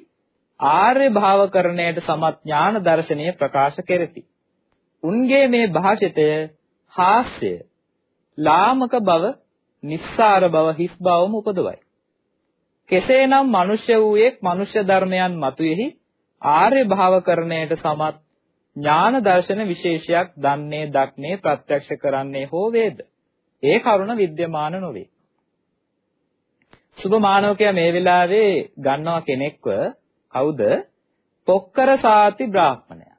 Speaker 1: ආර්ය භාවකරණයට සමත් ඥාන දර්ශනීය ප්‍රකාශ කෙරෙති. උන්ගේ මේ භාෂිතය හාස්‍ය, ලාමක බව, නිස්සාර බව, හිස් බවම උපදවයි. කෙසේනම් මිනිස්ය වූයෙක් මිනිස්ය ධර්මයන් මතුයෙහි ආර්ය භාවකරණයට සමත් ඥාන දර්ශන විශේෂයක් දන්නේ දක්නේ ප්‍රත්‍යක්ෂ කරන්නේ හෝ වේද ඒ කරුණ විද්‍යමාන නොවේ. සුභ මානවකයා මේ වෙලාවේ ගන්නවා කෙනෙක්ව කවුද? පොක්කර සාති බ්‍රාහ්මණයා.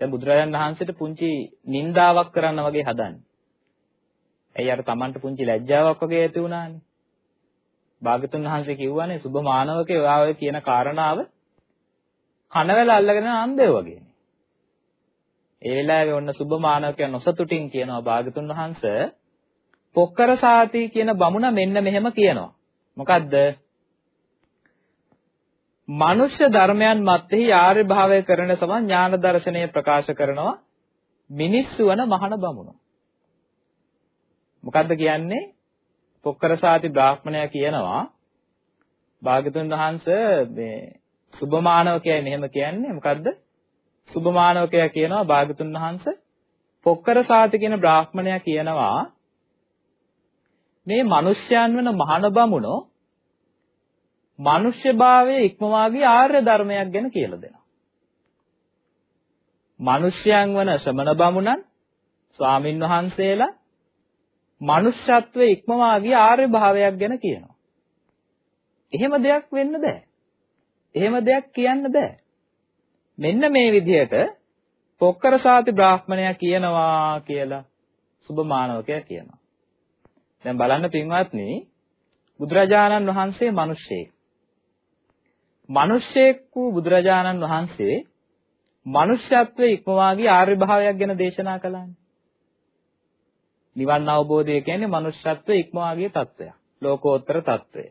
Speaker 1: දැන් බුදුරජාණන් වහන්සේට පුංචි නින්දාවක් කරන්න වගේ හදන්නේ. එයි අර Tamanට පුංචි ලැජ්ජාවක් වගේ ඇති වුණානේ? භාගතුන් වහන්සේ කිව්වනේ සුබ මානවකේ ඔයා ඔය කියන කාරණාව කනවැල අල්ලගෙන අන්දේ වගේනේ. ඒ වෙලාවේ ඔන්න සුබ මානවකයා නොසතුටින් කියනවා භාගතුන් වහන්සේ පොක්කර සාති කියන බමුණ මෙන්න මෙහෙම කියනවා. මොකද්ද? මනුෂ්‍ය ධර්මයන් මැත්තේ ආර්ය භාවය කරන සම ඥාන දර්ශනය ප්‍රකාශ කරනවා මිනිස්සු වන මහාන බමුණෝ. මොකද්ද කියන්නේ? පොක්කරසාති බ්‍රාහ්මණයා කියනවා භාගතුන් වහන්සේ මේ සුභමානවකයයි මෙහෙම කියන්නේ මොකද්ද? සුභමානවකයා කියනවා භාගතුන් වහන්සේ පොක්කරසාති කියන බ්‍රාහ්මණයා කියනවා මේ මිනිස්යන් වෙන මහාන බමුණෝ මිනිස්යභාවයේ ඉක්මවාගේ ආර්ය ධර්මයක් ගැන කියලා දෙනවා. මිනිස්යන් වන ශ්‍රමණ බමුණන් ස්වාමින් වහන්සේලා මනුෂ්‍යත්වයේ ඉක්මවා ගිය ආර්ය භාවයක් ගැන කියනවා. එහෙම දෙයක් වෙන්න බෑ. එහෙම දෙයක් කියන්න බෑ. මෙන්න මේ විදිහට පොක්කර සාති බ්‍රාහ්මණයා කියනවා කියලා සුභමානවකයා කියනවා. දැන් බලන්න පින්වත්නි බුදුරජාණන් වහන්සේ මිනිස්සෙක්. මිනිස්සෙක් වූ බුදුරජාණන් වහන්සේ මනුෂ්‍යත්වයේ ඉක්මවා ගිය ආර්ය භාවයක් ගැන දේශනා කළානේ. නිවන් අවබෝධය කියන්නේ මනුෂ්‍යත්වයේ ඉක්මවා ගිය తত্ত্বය. ලෝකෝත්තර తত্ত্বය.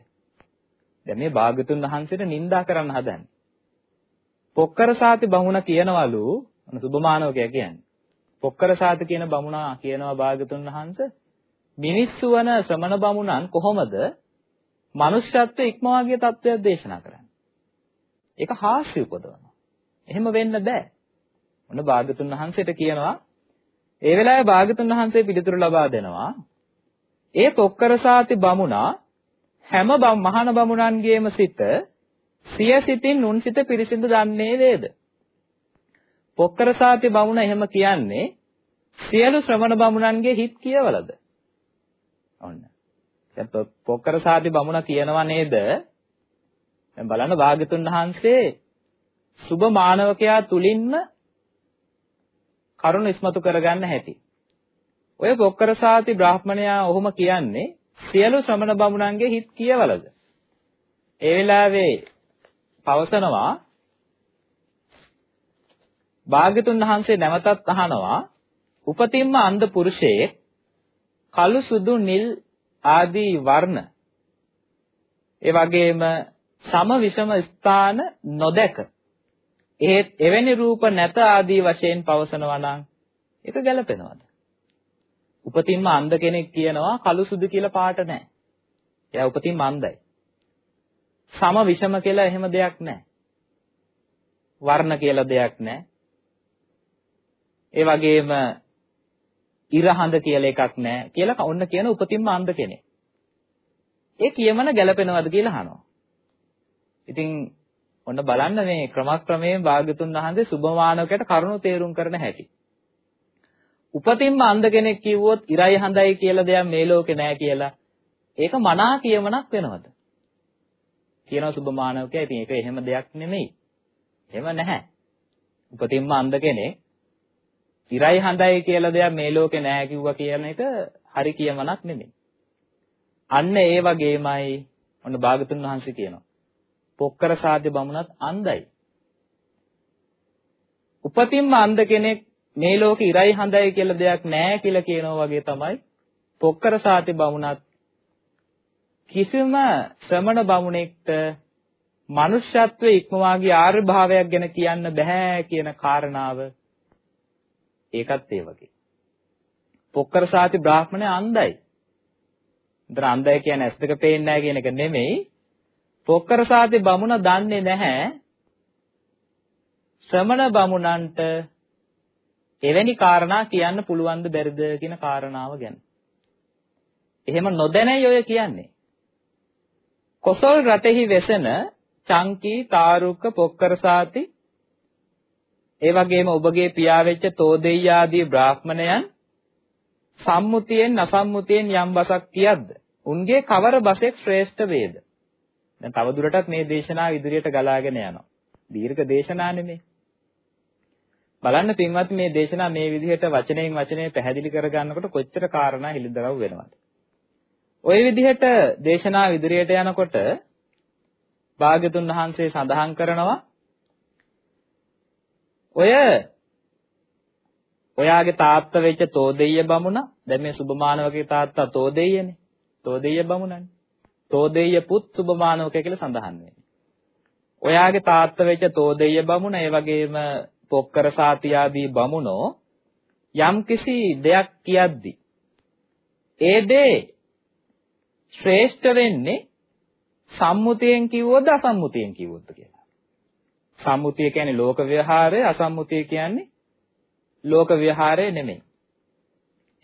Speaker 1: දැන් මේ භාගතුන් වහන්සේට නිඳා කරන්න හදන්නේ. පොක්කර සාති බමුණ කියනවලු අනු සුබමානවකයා කියන්නේ. පොක්කර සාති කියන බමුණා කියනවා භාගතුන් වහන්සේ මිනිස්සු වන ශ්‍රමණ බමුණන් කොහොමද මනුෂ්‍යත්වයේ ඉක්මවා ගිය තත්වයක් දේශනා කරන්නේ. ඒක හාස්‍ය උපදවනවා. එහෙම වෙන්න බෑ. මොන භාගතුන් වහන්සේට කියනවා ඒ වෙලාවේ භාගතුන් වහන්සේ පිළිතුරු ලබා දෙනවා. ඒ පොක්කරසාති බමුණා හැම මහාන බමුණන්ගේම සිත සිය සිතින් උන් සිත පිරිසිදු දන්නේ වේද? පොක්කරසාති බමුණ එහෙම කියන්නේ සියලු ශ්‍රමණ බමුණන්ගේ හිත් කියවලද? ඔන්න. දැන් පොක්කරසාති බමුණ කියනවා නේද? දැන් බලන්න භාගතුන් වහන්සේ සුබ මානවකයා තුලින්ම කරුණ ඉස්මතු කරගන්න හැටි. ඔය පොක්කරසාති බ්‍රාහ්මණයා ඔහොම කියන්නේ සියලු ශ්‍රමණ බමුණන්ගේ හිත් කියවලද? ඒ වෙලාවේ පවසනවා භාග්‍යතුන් වහන්සේ නැවතත් අහනවා උපතින්ම අන්ධ පුරුෂයෙක් කළු සුදු නිල් ආදී වර්ණ ඒ වගේම සම විෂම ස්ථාන නොදැක එහෙත් එවැනි රූප නැත ආදී වශයෙන් පවසනවා නම් ඒක ගැලපෙනවද? උපතින්ම අන්ධ කෙනෙක් කියනවා කළු සුදු කියලා පාට නැහැ. එයා උපතින්ම අන්ධයි. සම විෂම කියලා එහෙම දෙයක් නැහැ. වර්ණ කියලා දෙයක් නැහැ. ඒ වගේම ඉරහඳ කියලා එකක් නැහැ කියලා ඔන්න කියන උපතින්ම අන්ධ කෙනෙක්. ඒ කියමන ගැලපෙනවද කියලා අහනවා. ඉතින් ඔන්න බලන්න මේ ක්‍රමක්‍රමයෙන් භාග්‍යතුන් වහන්සේ සුභමානවකයට කරුණු තේරුම් කරන හැටි. උපතින්ම අන්ධ කෙනෙක් කිව්වොත් ඉරයි හඳයි කියලා දෙයක් මේ ලෝකේ නැහැ කියලා ඒක මනා කියමනක් වෙනවද? කියනවා සුභමානවකයා. ඉතින් ඒක එහෙම දෙයක් නෙමෙයි. එහෙම නැහැ. උපතින්ම අන්ධ කෙනෙක් ඉරයි හඳයි කියලා දෙයක් මේ ලෝකේ නැහැ කිව්වා කියන එක හරි කියමනක් නෙමෙයි. අන්න ඒ වගේමයි ඔන්න භාගතුන් වහන්සේ කියනවා. පොක්කර සාධ්‍ය බමුණත් අන්ධයි. උපතින්ම අන්ධ කෙනෙක් මේ ලෝකේ ඉරයි හඳයි කියලා දෙයක් නැහැ කියලා කියනවා වගේ තමයි පොක්කර සාති බමුණත් කිසිම ශ්‍රමණ බමුණෙක්ට මනුෂ්‍යත්වයේ ඉක්මවාගේ ආර්ය භාවයක් ගැන කියන්න බෑ කියන කාරණාව ඒකත් ඒ වගේ. පොක්කර සාති බ්‍රාහ්මණය අන්ධයි. ඒතර අන්ධය කියන්නේ ඇස් දෙක පේන්නේ නැහැ කියන එක නෙමෙයි. පොක්කර සාති බමුණ දන්නේ නැහැ ශ්‍රමණ බමුණන්ට එවැනි කාරණා කියන්න පුළුවන්ද බැරිද කියන කාරණාව ගැන. එහෙම නොදැනයි ඔය කියන්නේ. කොසල් රටෙහි වෙසෙන චංකී තාරුක පොක්කර සාති ඒ වගේම ඔබගේ පියා වෙච්ච තෝදෙය්‍ය ආදී බ්‍රාහ්මණයන් සම්මුතියෙන් අසම්මුතියෙන් යම් බසක් කියද්ද? උන්ගේ කවර බසෙක් ශ්‍රේෂ්ඨ වේද? දැන් තවදුරටත් මේ දේශනාව ඉදිරියට ගලාගෙන යනවා. දීර්ඝ දේශනා නෙමෙයි බලන්න පින්වත් මේ දේශනා මේ විදිහට වචනයෙන් වචනය පැහැදිලි කරගන්නකොට කොච්චර කාරණා හිලිදරව් වෙනවද? ওই විදිහට දේශනාව ඉදිරියට යනකොට භාග්‍යතුන් වහන්සේ සඳහන් කරනවා ඔය ඔයාගේ තාත්තා වෙච්ච තෝදෙය්‍ය බමුණා. දැන් මේ සුභමානවගේ තාත්තා තෝදෙය්‍යනේ. තෝදෙය්‍ය බමුණනේ. තෝදෙය්‍ය පුත් සුභමානවක කියලා සඳහන් වෙන්නේ ඔයාගේ තාත්තා වෙච්ච තෝදෙය්‍ය බමුණ ඒ වගේම පොක්කර සාති ආදී බමුණෝ යම්කිසි දෙයක් කියද්දි ඒ දේ ශ්‍රේෂ්ඨ වෙන්නේ සම්මුතියෙන් කිව්වොත් අසම්මුතියෙන් කිව්වොත් කියලා. සම්මුතිය කියන්නේ ලෝක ව්‍යවහාරය අසම්මුතිය කියන්නේ ලෝක ව්‍යවහාරය නෙමෙයි.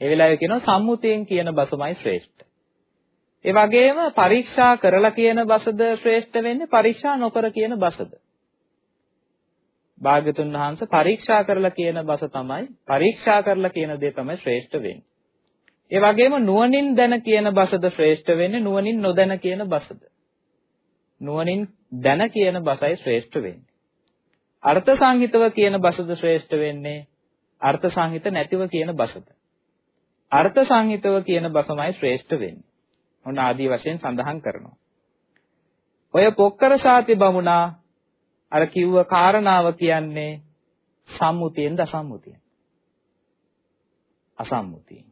Speaker 1: ඒ වෙලාවේ කියනවා සම්මුතියෙන් කියන බසමයි ශ්‍රේෂ්ඨ. ඒ වගේම පරීක්ෂා කරලා කියන බසද ශ්‍රේෂ්ඨ වෙන්නේ පරීක්ෂා නොකර කියන බසද. භාග්‍යතුන් වහන්සේ පරීක්ෂා කරලා කියන බස තමයි පරීක්ෂා කරලා කියන දේ තමයි ශ්‍රේෂ්ඨ වෙන්නේ. ඒ වගේම නුවණින් දැන කියන බසද ශ්‍රේෂ්ඨ වෙන්නේ නුවණින් නොදැන කියන බසද. නුවණින් දැන කියන බසයි ශ්‍රේෂ්ඨ වෙන්නේ. අර්ථ සංහිතව කියන බසද ශ්‍රේෂ්ඨ වෙන්නේ අර්ථ සංහිත නැතිව කියන බසද. අර්ථ සංහිතව කියන බසමයි ශ්‍රේෂ්ඨ වෙන්නේ. ඔන්න ආදී වශයෙන් සඳහන් කරනවා. ඔය පොක්කර සාති බමුණා අර කිව්ව කාරණාව කියන්නේ සම්මුතියෙන්ද අසම්මුතියෙන්? අසම්මුතියෙන්.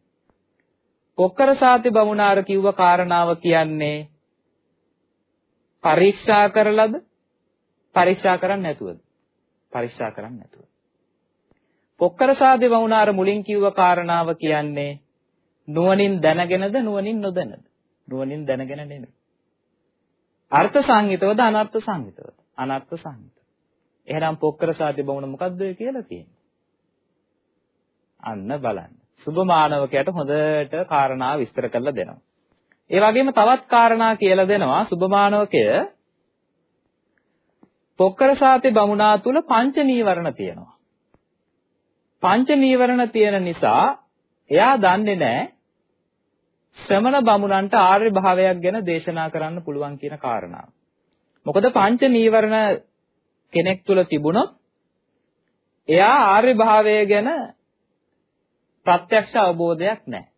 Speaker 1: පොක්කර සාති බමුණා අර කිව්ව කාරණාව කියන්නේ පරීක්ෂා කරලද පරීක්ෂා කරන්නේ නැතුවද? පරික්ෂා කරන්නේ නැතුව. පොක්කර සාදේ වුණාර මුලින් කිව්ව කාරණාව කියන්නේ නුවණින් දැනගෙනද නුවණින් නොදැනද? නුවණින් දැනගෙන නෙමෙයි. අර්ථ සංහිතවද අනර්ථ සංහිතවද? අනර්ථ සංහිත. එහෙනම් පොක්කර සාදේ වුණ මොකද්ද කියලා තියෙන්නේ? අන්න බලන්න. සුභ මානවකයට හොඳට කාරණා විස්තර කරලා දෙනවා. ඒ වගේම තවත් කාරණා කියලා දෙනවා සුභ මානවකය පොක්කර සාති බමුණා තුල පංච නීවරණ තියෙනවා. පංච නීවරණ තියෙන නිසා එයා දන්නේ නැහැ ශ්‍රමණ බමුණන්ට ආර්ය භාවයක් ගැන දේශනා කරන්න පුළුවන් කියන කාරණාව. මොකද පංච නීවරණ කෙනෙක් තුල තිබුණොත් එයා ආර්ය භාවය ගැන ප්‍රත්‍යක්ෂ අවබෝධයක් නැහැ.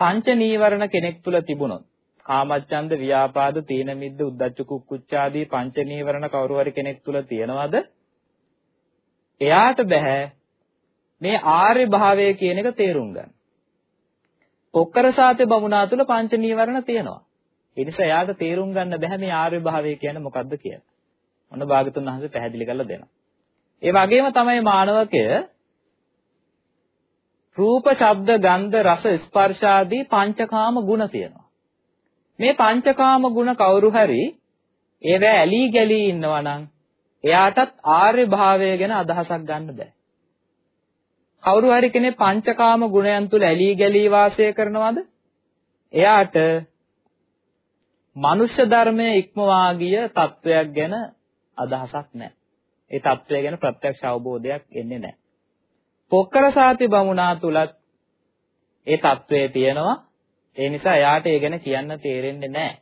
Speaker 1: පංච නීවරණ කෙනෙක් තුල තිබුණොත් කාමච්ඡන්ද ව්‍යාපාද තීන මිද්ද උද්ධච්ච කුක්කුච්ච ආදී පංච නීවරණ කවුරු හරි කෙනෙක් තුල තියෙනවද? එයාට බෑ මේ ආර්ය භාවය කියන එක තේරුම් ගන්න. පොක්කරසාතේ බමුණා තුල පංච නීවරණ තියෙනවා. ඒ නිසා එයාට තේරුම් ගන්න බෑ මේ ආර්ය භාවය කියන්නේ මොකක්ද කියලා. මොන භාගතුන් වහන්සේ පැහැදිලි කරලා දෙනවා. ඒ වගේම තමයි මානවකය රූප, ශබ්ද, ගන්ධ, රස, ස්පර්ශ ආදී පංචකාම ගුණ තියෙනවා. මේ පංචකාම ගුණ කවුරු හරි ඒවැ ඇලී ගැලී ඉන්නවා නම් එයාටත් ආර්ය භාවය ගැන අදහසක් ගන්න බෑ. කවුරු හරි කෙනෙක් පංචකාම ගුණයන් තුල ඇලී ගැලී වාසය කරනවද? එයාට මනුෂ්‍ය ධර්මයේ ඉක්මවා ගිය තත්වයක් ගැන අදහසක් නැහැ. ඒ తත්වය ගැන ප්‍රත්‍යක්ෂ අවබෝධයක් එන්නේ නැහැ. පොක්කරසාති බමුණා තුලත් ඒ తත්වය තියෙනවා. ඒ නිසා එයාට ඒ ගැන කියන්න තේරෙන්නේ නැහැ.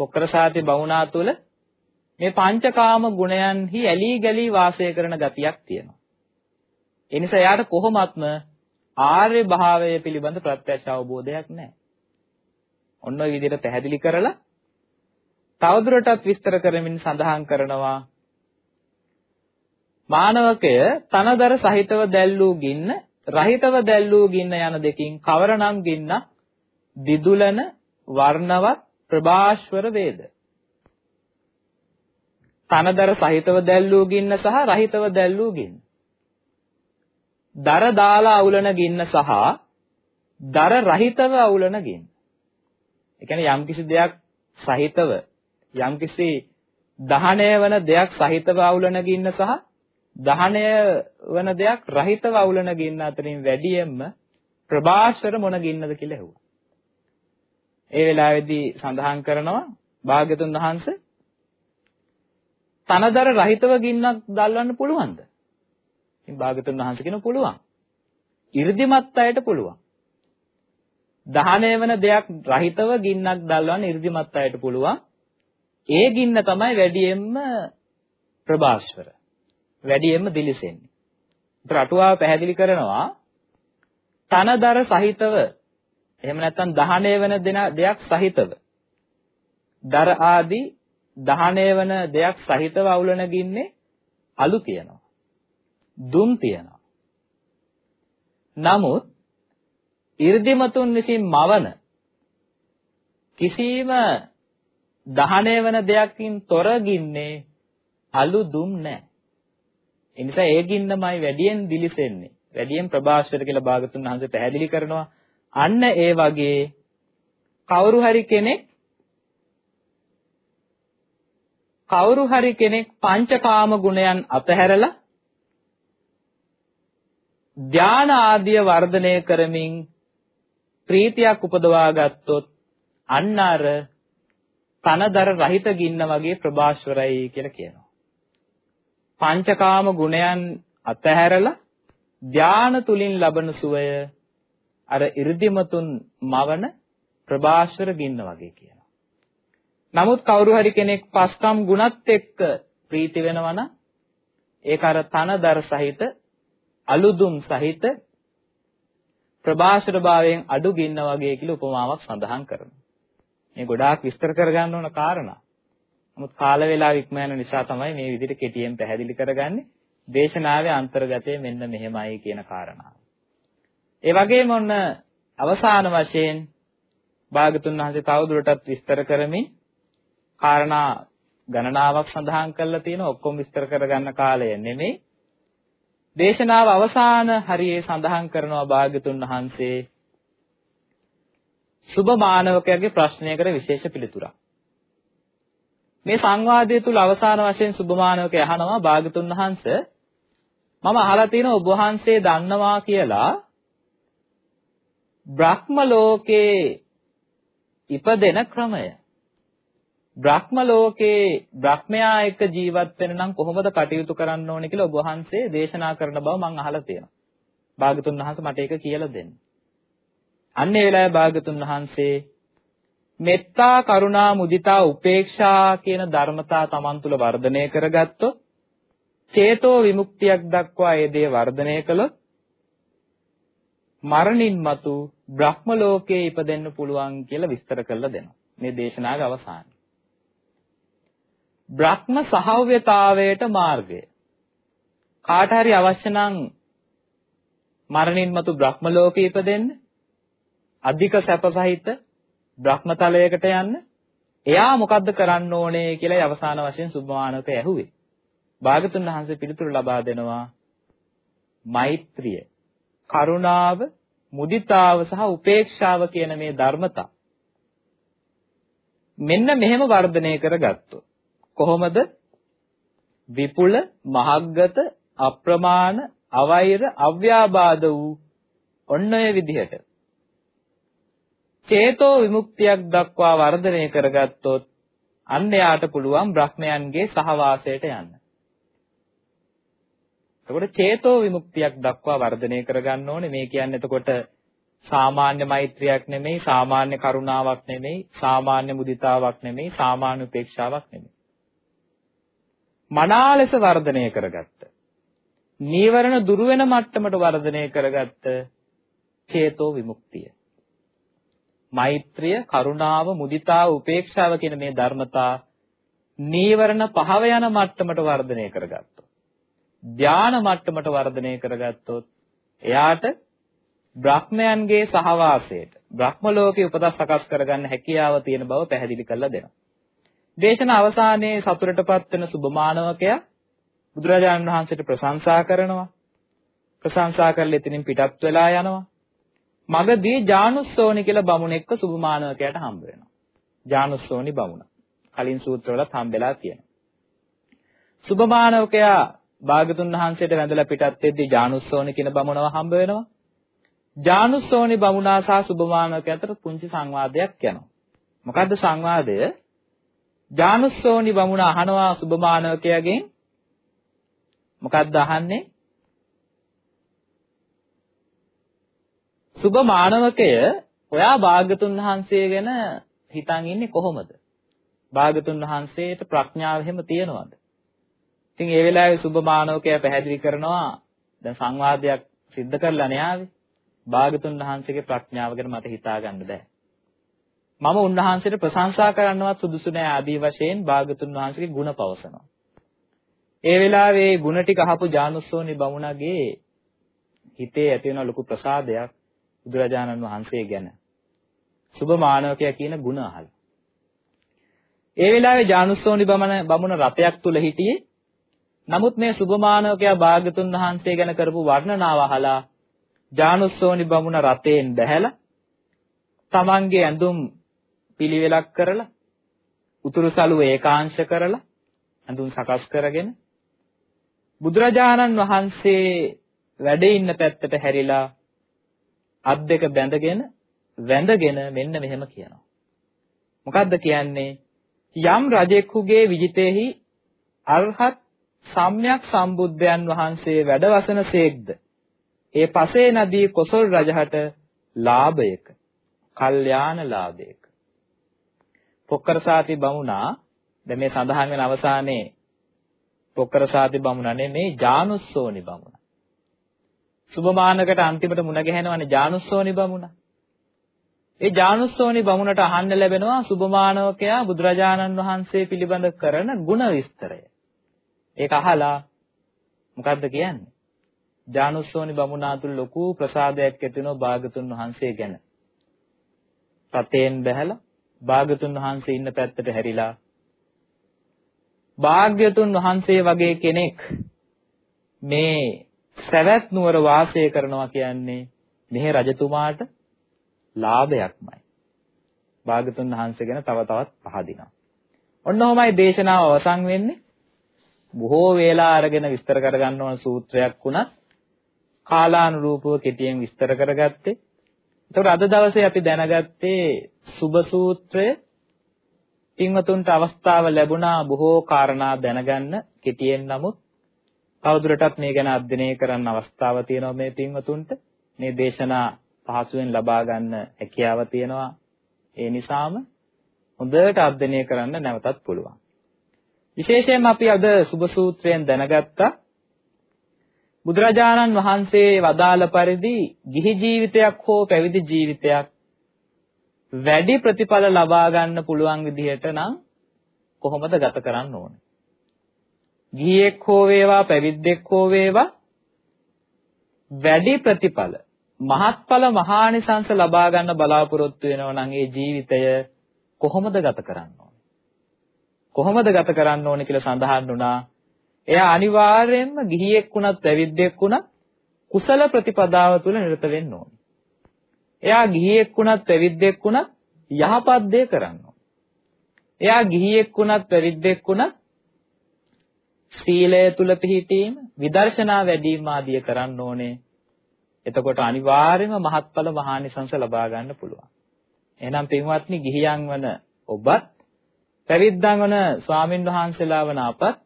Speaker 1: පොක්කරසාති බමුණා තුල මේ පංචකාම ගුණයන්හි ඇලී ගලී වාසය කරන ගතියක් තියෙනවා. ඒ නිසා එයාට කොහොමත්ම ආර්ය භාවය පිළිබඳ ප්‍රත්‍යක්ෂ අවබෝධයක් නැහැ. ඔන්න ඔය විදිහට පැහැදිලි කරලා තවදුරටත් විස්තර කරමින් සඳහන් කරනවා මානවකය තනදර සහිතව දැල්ලූ ගින්න රහිතව දැල්ලූ ගින්න යන දෙකින් කවරනම් ගින්න දිදුලන වර්ණවත් ප්‍රභාස්වර වේද? තනදර සහිතව දැල්ලූ ගින්න සහ රහිතව දැල්ලූ ගින්න. දර දාලා අවුලන ගින්න සහ දර රහිතව අවුලන ගින්න. ඒ කියන්නේ යම්කිසි දෙයක් සහිතව යම්කිසි දහණය වන දෙයක් සහිතව අවුලන ගින්න සහ දහණය වන දෙයක් රහිතව අවුලන ගින්න අතරින් වැඩියෙන්ම ප්‍රභාෂර මොන ගින්නද කියලා ඇහුවා. ඒ වෙලාවේදී සඳහන් කරනවා භාග්‍යතුන් වහන්සේ තනදර රහිතව ගින්නක් දැල්වන්න පුළුවන්ද? ඉතින් භාග්‍යතුන් වහන්සේ කියන පුළුවන්. 이르දිමත් අයට පුළුවන්. දහණය වෙන දෙයක් රහිතව ගින්නක් දැල්වන්න 이르දිමත් අයට පුළුවන්. ඒ ගින්න තමයි වැඩියෙන්ම ප්‍රභාස්වර. වැඩියෙන්ම දිලිසෙන්නේ. රටුවාව පැහැදිලි කරනවා තනදර සහිතව එහෙම නැත්නම් දහණය වෙන දෙයක් සහිතව දර ආදී දහණය වෙන දෙයක් සහිතව අවුලන ගින්නේ අලු තියෙනවා. දුම් තියෙනවා. නමුත් 이르දිමතුන් විසින් මවන කිසිම දහණය වෙන දෙයක්කින් තොර ගින්නේ අලු දුම් නැහැ. ඒ නිසා ඒ ගින්නමයි වැඩියෙන් දිලිසෙන්නේ. වැඩියෙන් ප්‍රභාෂර කියලා භාගතුන් වහන්සේ පැහැදිලි කරනවා. අන්න ඒ වගේ කවුරු හරි කෙනෙක් කවුරු හරි කෙනෙක් පංචකාම ගුණයන් අතහැරලා ධාන ආදිය වර්ධනය කරමින් ප්‍රීතියක් උපදවා ගත්තොත් අන්න අර තනදර රහිත ගින්න වගේ ප්‍රභාස්වරයි කියලා කියනවා. පංචකාම ගුණයන් අතහැරලා ධාන තුලින් ලබන සුවය අර 이르දිමතුන් මවන ප්‍රභාස්වර ගින්න වගේ කියනවා. නමුත් කවුරු හරි කෙනෙක් පස්කම් ගුණත් එක්ක ප්‍රීති වෙනවා නම් ඒක අර තනදර සහිත අලුදුම් සහිත ප්‍රභාස්වර භාවයෙන් අඩු ගින්න වගේ කියලා උපමාවක් සඳහන් කරනවා. මේ ගොඩාක් විස්තර කරගන්න ඕන කාරණා. නමුත් කාල වේලාව ඉක්ම යන නිසා තමයි මේ විදිහට කෙටියෙන් පැහැදිලි කරගන්නේ. දේශනාවේ අන්තර්ගතය මෙන්න මෙහෙමයි කියන කාරණාව. ඒ වගේම ඔන්න අවසාන වශයෙන් භාගතුන් වහන්සේ තවදුරටත් විස්තර කරමින් කාරණා ගණනාවක් සඳහන් කරලා තියෙනවා ඔක්කොම විස්තර කරගන්න කාලය නෙමෙයි. දේශනාව අවසාන හරියේ සඳහන් කරනවා භාගතුන් වහන්සේ සුභ මානවකයාගේ ප්‍රශ්නයකට විශේෂ පිළිතුරක්. මේ සංවාදය තුල අවසාන වශයෙන් සුභමානවක යහනවා භාගතුන් වහන්සේ මම අහලා තියෙනවා ඔබ වහන්සේ දන්නවා කියලා බ්‍රහ්ම ලෝකේ ඉපදෙන ක්‍රමය බ්‍රහ්ම ලෝකේ බ්‍රහ්මයා එක්ක ජීවත් වෙන නම් කොහොමද කටයුතු කරන්න ඕනේ කියලා ඔබ වහන්සේ දේශනා කරන බව මම අහලා තියෙනවා. භාගතුන් වහන්සේ මට ඒක කියලා දෙන්න. අන්න ඒ වෙලාවේ භාගතුන් වහන්සේ මෙත්තා කරුණා මුදිතා උපේක්ෂා කියන ධර්මතා Taman තුල වර්ධනය කරගත්තොත් චේතෝ විමුක්තියක් දක්වා ඒ දේ වර්ධනය කළොත් මරණින් මතු බ්‍රහ්ම ලෝකයේ ඉපදෙන්න පුළුවන් කියලා විස්තර කරලා දෙනවා මේ දේශනාවේ අවසානයේ. බ්‍රහ්ම සහව්‍යතාවයට මාර්ගය. කාට හරි අවශ්‍ය නම් මරණින් මතු බ්‍රහ්ම ලෝකෙ ඉපදෙන්න අධික සැප සහිත බ්‍රහ්මතලයකට යන්න එයා මොකද්ද කරන්න ඕනේ කියලා අවසාන වශයෙන් සුභමානක ඇහුවේ. භාගතුන් වහන්සේ පිළිතුරු ලබා දෙනවා මෛත්‍රිය, කරුණාව, මුදිතාව සහ උපේක්ෂාව කියන මේ ධර්මතා මෙන්න මෙහෙම වර්ධනය කරගත්තොත් කොහොමද විපුල මහග්ගත අප්‍රමාණ අවෛර අව්‍යාබාධ වූ ඔන්න ඔය විදිහට චේතෝ විමුක්තියක් දක්වා වර්ධනය කරගත්තොත් අන්න යාට පුළුවන් බ්‍රහ්මයන්ගේ සහවාසයට යන්න. එතකොට චේතෝ විමුක්තියක් දක්වා වර්ධනය කරගන්න ඕනේ. මේ කියන්නේ එතකොට සාමාන්‍ය මෛත්‍රියක් නෙමෙයි, සාමාන්‍ය කරුණාවක් නෙමෙයි, සාමාන්‍ය මුදිතාවක් නෙමෙයි, සාමාන්‍ය උපේක්ෂාවක් නෙමෙයි. මනාලෙස වර්ධනය කරගත්ත. නීවරණ දුරු වෙන මට්ටමට වර්ධනය කරගත්ත චේතෝ විමුක්තිය. මෛත්‍රිය, කරුණාව, මුදිතාව, උපේක්ෂාව කියන මේ ධර්මතා නීවරණ පහව යන මට්ටමට වර්ධනය කරගත්තොත් ධාන මට්ටමට වර්ධනය කරගත්තොත් එයාට බ්‍රහ්මයන්ගේ සහවාසයට බ්‍රහ්ම ලෝකේ උපදස් සකස් කරගන්න හැකියාව තියෙන බව පැහැදිලි කරලා දෙනවා. දේශන අවසානයේ සතුටටපත් වෙන සුභමානවකයා බුදුරජාණන් වහන්සේට ප්‍රශංසා කරනවා. ප්‍රශංසා කරලා එතනින් පිටත් වෙලා යනවා. මගදී ජානුස්සෝනි කියලා බමුණෙක්ව සුභමානවකයාට හම්බ වෙනවා. ජානුස්සෝනි බමුණ. කලින් සූත්‍රවලත් හම්බෙලා තියෙනවා. සුභමානවකයා භාගතුන් වහන්සේට වැඳලා පිටත් වෙද්දී ජානුස්සෝනි කියන බමුණව හම්බ වෙනවා. ජානුස්සෝනි බමුණා සහ සුභමානවක අතර පුංචි සංවාදයක් යනවා. මොකද්ද සංවාදය? ජානුස්සෝනි බමුණ අහනවා සුභමානවකයාගෙන් මොකද්ද අහන්නේ? සුභ මානවකය ඔයා භාගතුන් වහන්සේ ගැන හිතන් ඉන්නේ කොහොමද? භාගතුන් වහන්සේට ප්‍රඥාව එහෙම තියනවද? ඉතින් ඒ වෙලාවේ සුභ මානවකයා පැහැදිලි කරනවා දැන් සංවාදයක් සිද්ධ කරලා නේ ආවේ. භාගතුන් වහන්සේගේ ප්‍රඥාව ගැන මට හිතා ගන්න බෑ. මම උන්වහන්සේට ප්‍රශංසා කරන්නවත් සුදුසු නෑ ආදී වශයෙන් භාගතුන් වහන්සේගේ ගුණ පවසනවා. ඒ වෙලාවේ ගුණ ටික අහපු ජානුස්සෝනි බමුණගේ හිතේ ඇති වෙන ලොකු ප්‍රසාදයක් බුදුරජාණන් වහන්සේ ගැන. සුභ මානවකයා කියන ගුණ අහලා. ඒ වෙලාවේ ජානුස්සෝනි බමුණ බමුණ රතයක් තුල හිටියේ. නමුත් මේ සුභ මානවකයා භාගතුන් වහන්සේ ගැන කරපු වර්ණනාව අහලා ජානුස්සෝනි බමුණ රතෙන් බැහැලා තමන්ගේ ඇඳුම් පිළිවෙලක් කරලා උතුරු සළුව ඒකාංශ කරලා ඇඳුම් සකස් කරගෙන බුදුරජාණන් වහන්සේ වැඩ ඉන්න පැත්තට හැරිලා අත් දෙක බැඳගෙන වැඳගෙන මෙන්න මෙහෙම කියනවා. මොකද්ද කියන්නේ? යම් රජෙකුගේ විජිතේහි අරහත් සම්්‍යක් සම්බුද්ධයන් වහන්සේ වැඩවසන සේක්ද. ඒ පසේ නදී කොසල් රජහට ලාභයක කල්යාණ ලාභයක. පොක්කර සාති බමුණා දැන් මේ සඳහන් වෙන අවසානයේ පොක්කර සාති බමුණා නෙමේ ජානුස්සෝනි බමුණා. සුභමානකට අන්තිමට මුණ ගැහෙනවනේ ජානුස්සෝනි බමුණා. ඒ ජානුස්සෝනි බමුණට අහන්න ලැබෙනවා සුභමානවකයා බුදුරජාණන් වහන්සේ පිළිබඳ කරන ಗುಣ විස්තරය. ඒක අහලා මොකද්ද කියන්නේ ජානුස්සෝනි බමුණා තුල ලොකු ප්‍රසාදයක් ඇති වෙනවා භාගතුන් වහන්සේ ගැන. රතෙන් බැහැලා භාගතුන් වහන්සේ ඉන්න පැත්තට හැරිලා භාග්‍යතුන් වහන්සේ වගේ කෙනෙක් මේ සවැත් නුවර වාසය කරනවා කියන්නේ මෙහි රජතුමාට ලාභයක්මයි. භාගතුන් වහන්සේ ගැන තව තවත් පහදිනවා. ඔන්න ඔහමයි දේශනාව අවසන් වෙන්නේ. බොහෝ වේලා අරගෙන විස්තර කරගන්න ඕන සූත්‍රයක් වුණත් කාලානුරූපව කෙටියෙන් විස්තර කරගත්තේ. එතකොට අද දවසේ අපි දැනගත්තේ සුබ සූත්‍රය පින්වතුන්ට අවස්ථාව ලැබුණා බොහෝ කාරණා දැනගන්න කෙටියෙන් නමුත් තවදුරටත් මේ ගැන අධ්‍යයනය කරන්න අවස්ථාව තියෙනවා මේ පින්වතුන්ට. මේ දේශනා පහසුවෙන් ලබා ගන්න හැකියාව තියෙනවා. ඒ නිසාම හොඳට අධ්‍යයනය කරන්න නැවතත් පුළුවන්. විශේෂයෙන්ම අපි අද සුබ සූත්‍රයෙන් දැනගත්තා බුදුරජාණන් වහන්සේ වදාළ පරිදි ගිහි ජීවිතයක් හෝ පැවිදි ජීවිතයක් වැඩි ප්‍රතිඵල ලබා ගන්න පුළුවන් විදිහට නම් කොහොමද ගත කරන්න ඕනේ? ගිහියෙක් හෝ වේවා පැවිද්දෙක් හෝ වේවා වැඩි ප්‍රතිඵල මහත්ඵල මහානිසංස ලබා ගන්න බලාපොරොත්තු වෙනවා නම් ඒ ජීවිතය කොහොමද ගත කරන්න ඕනේ කොහොමද ගත කරන්න ඕනේ කියලා සඳහන් වුණා එයා අනිවාර්යයෙන්ම ගිහියෙක් වුණත් පැවිද්දෙක් වුණත් කුසල ප්‍රතිපදාව තුළ නිරත වෙන්න ඕනේ එයා ගිහියෙක් වුණත් පැවිද්දෙක් වුණත් යහපත් දේ කරන්න ඕනේ එයා ගිහියෙක් වුණත් පැවිද්දෙක් වුණත් සීලය තුල පිහිටීම, විදර්ශනා වැඩිම ආදිය කරන්න ඕනේ. එතකොට අනිවාර්යයෙන්ම මහත්ඵල මහානිසංස ලබා ගන්න පුළුවන්. එහෙනම් පින්වත්නි ගිහියන් වන ඔබත් පැවිද්දන් වන ස්වාමින් වහන්සේලා වන අපත්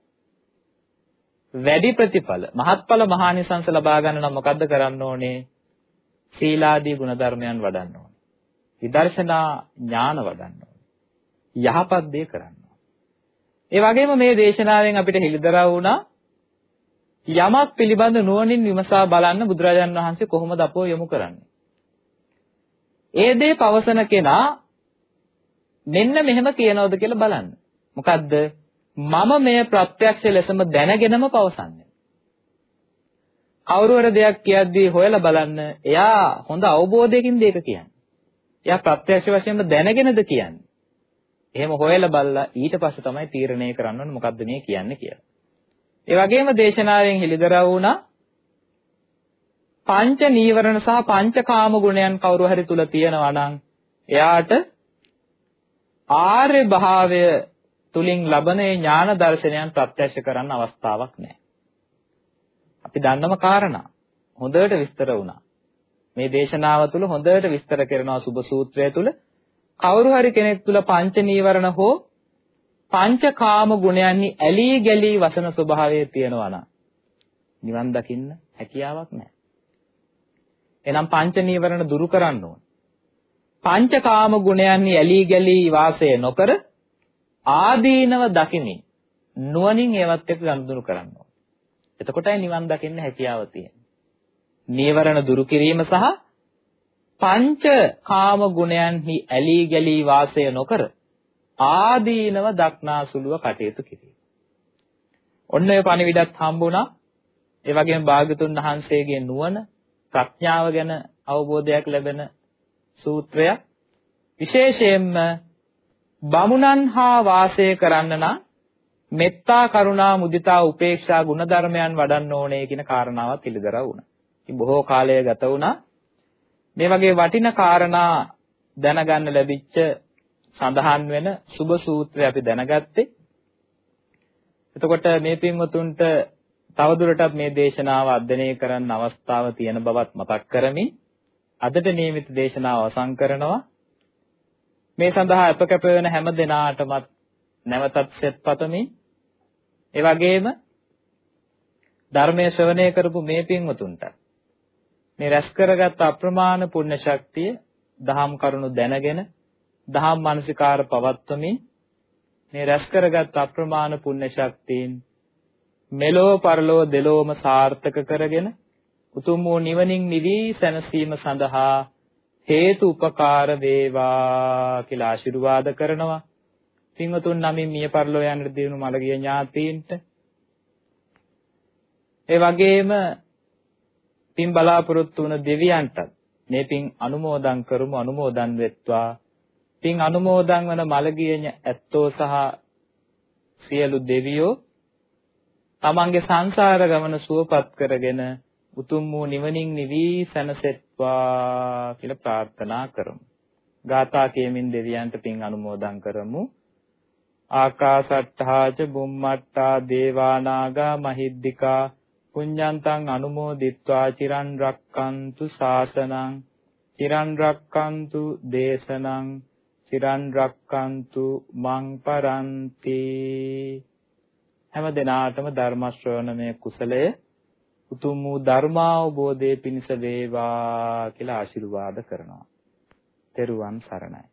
Speaker 1: වැඩි ප්‍රතිඵල මහත්ඵල මහානිසංස ලබා ගන්න නම් මොකද්ද කරන්න ඕනේ? සීලාදී ගුණධර්මයන් වඩන්න ඕනේ. විදර්ශනා ඥාන වඩන්න ඕනේ. යහපත් දේ කරන්න ඒ වගේම මේ දේශනාවෙන් අපිට හිලිදරව් වුණා යමක් පිළිබඳ නුවණින් විමසා බලන්න බුදුරජාන් වහන්සේ කොහොමද අපෝ යොමු කරන්නේ. ඒ දේ පවසන කෙනා මෙන්න මෙහෙම කියනවද කියලා බලන්න. මොකද්ද? මම මෙය ප්‍රත්‍යක්ෂ ලෙසම දැනගෙනම පවසන්නේ. කවුරු හරි දෙයක් කියද්දී හොයලා බලන්න එයා හොඳ අවබෝධයකින් දෙයක කියන්නේ. එයා ප්‍රත්‍යක්ෂ වශයෙන්ම දැනගෙනද කියන්නේ. එහෙම හොයලා බලලා ඊට පස්සේ තමයි තීරණය කරන්න ඕනේ මොකද්ද මේ කියන්නේ කියලා. ඒ වගේම දේශනාවෙන් හෙළිදරව් වුණා පංච නීවරණ සහ පංචකාම ගුණයන් කවුරු හරි තුල තියෙනවා නම් එයාට ආර්ය භාවය තුලින් ලබන ඒ ඥාන දර්ශනයන් ප්‍රත්‍යක්ෂ කරන්න අවස්ථාවක් නැහැ. අපි දන්නම කාරණා හොඳට විස්තර වුණා. මේ දේශනාව තුළ හොඳට විස්තර කරනවා සුබ සූත්‍රය තුළ කවුරු හරි කෙනෙක් තුල පංච නීවරණ හෝ පංච කාම ගුණයන්හි ඇලී ගැලී වසන ස්වභාවය තියෙනවා නම් නිවන් දකින්න හැකියාවක් නැහැ. එහෙනම් පංච නීවරණ දුරු කරන්න ඕන. පංච කාම ගුණයන්හි ඇලී ගැලී වාසය නොකර ආදීනව දකිමින් නුවණින් ඒවත් එක්ක ගනුදෙනු කරන්න ඕන. එතකොටයි නිවන් දකින්න හැකියාව තියෙන්නේ. නීවරණ දුරු කිරීම සහ පංච කාම ගුණයන්හි ඇලී ගැලී වාසය නොකර ආදීනව දක්නාසුලුව කටයුතු කිරීම. ඔන්න ඔය පණිවිඩත් හම්බුණා. ඒ වගේම භාගතුන් වහන්සේගේ නුවණ ප්‍රඥාව ගැන අවබෝධයක් ලැබෙන සූත්‍රයක්. විශේෂයෙන්ම බමුණන් හා වාසය කරන්න නම් මෙත්තා කරුණා මුදිතා උපේක්ෂා ගුණධර්මයන් වඩන්න ඕනේ කියන කාරණාවත් පිළිදරව් වුණා. ඉතින් බොහෝ කාලය ගත වුණා. මේ වගේ වටින කාරණා දැනගන්න ලැබිච්ච සඳහන් වෙන සුබ සූත්‍රය අපි දැනගත්තේ. එතකොට මේ පින්වතුන්ට තවදුරටත් මේ දේශනාව අධ්‍යයනය කරන්න අවස්ථාව තියෙන බවත් මතක් කරමින් අදට නියමිත දේශනාව අවසන් කරනවා. මේ සඳහා අපකැප වෙන හැම දිනාටමත් නැවතත් සෙත් පතමින් ඒ වගේම ධර්මයේ ශ්‍රවණය කරපු මේ පින්වතුන්ට මේ රැස් කරගත් අප්‍රමාණ පුණ්‍ය ශක්තිය දහම් කරුණු දැනගෙන දහම් මානසිකාර පවත්වමින් මේ රැස් කරගත් අප්‍රමාණ පුණ්‍ය ශක්තියින් මෙලෝ පරලෝ දෙලෝම සාර්ථක කරගෙන උතුම් වූ නිවනින් නිවි සැනසීම සඳහා හේතු උපකාර වේවා කියලා ආශිර්වාද කරනවා. පින්වතුන් නමින් මිය පරලෝ යන දිනු මළගිය ඥාතීන්ට ඒ වගේම පින් බලාපොරොත්තු වුණ දෙවියන්ටත් මේ පින් අනුමෝදන් කරමු අනුමෝදන් වෙත්වා පින් අනුමෝදන් වන මළගිය ඇත්තෝ සහ සියලු දෙවියෝ තමන්ගේ සංසාර ගමන සුවපත් කරගෙන උතුම් වූ නිවනින් නිවි සැනසෙත්වා කියලා ප්‍රාර්ථනා කරමු. ගාථා කියමින් දෙවියන්ට පින් අනුමෝදන් කරමු. ආකාසට්ඨාච බුම්මට්ටා දේවානාගා මහිද්దికා පුඤ්ඤන්තං අනුමෝදිත්වා චිරන් රක්칸තු සාසනං චිරන් රක්칸තු දේශනං චිරන් රක්칸තු මං පරන්ති හැම දිනාටම ධර්ම ශ්‍රවණමේ කුසලයේ උතුම් වූ ධර්මාවබෝධයේ පිණිස වේවා කියලා ආශිර්වාද කරනවා. තෙරුවන් සරණයි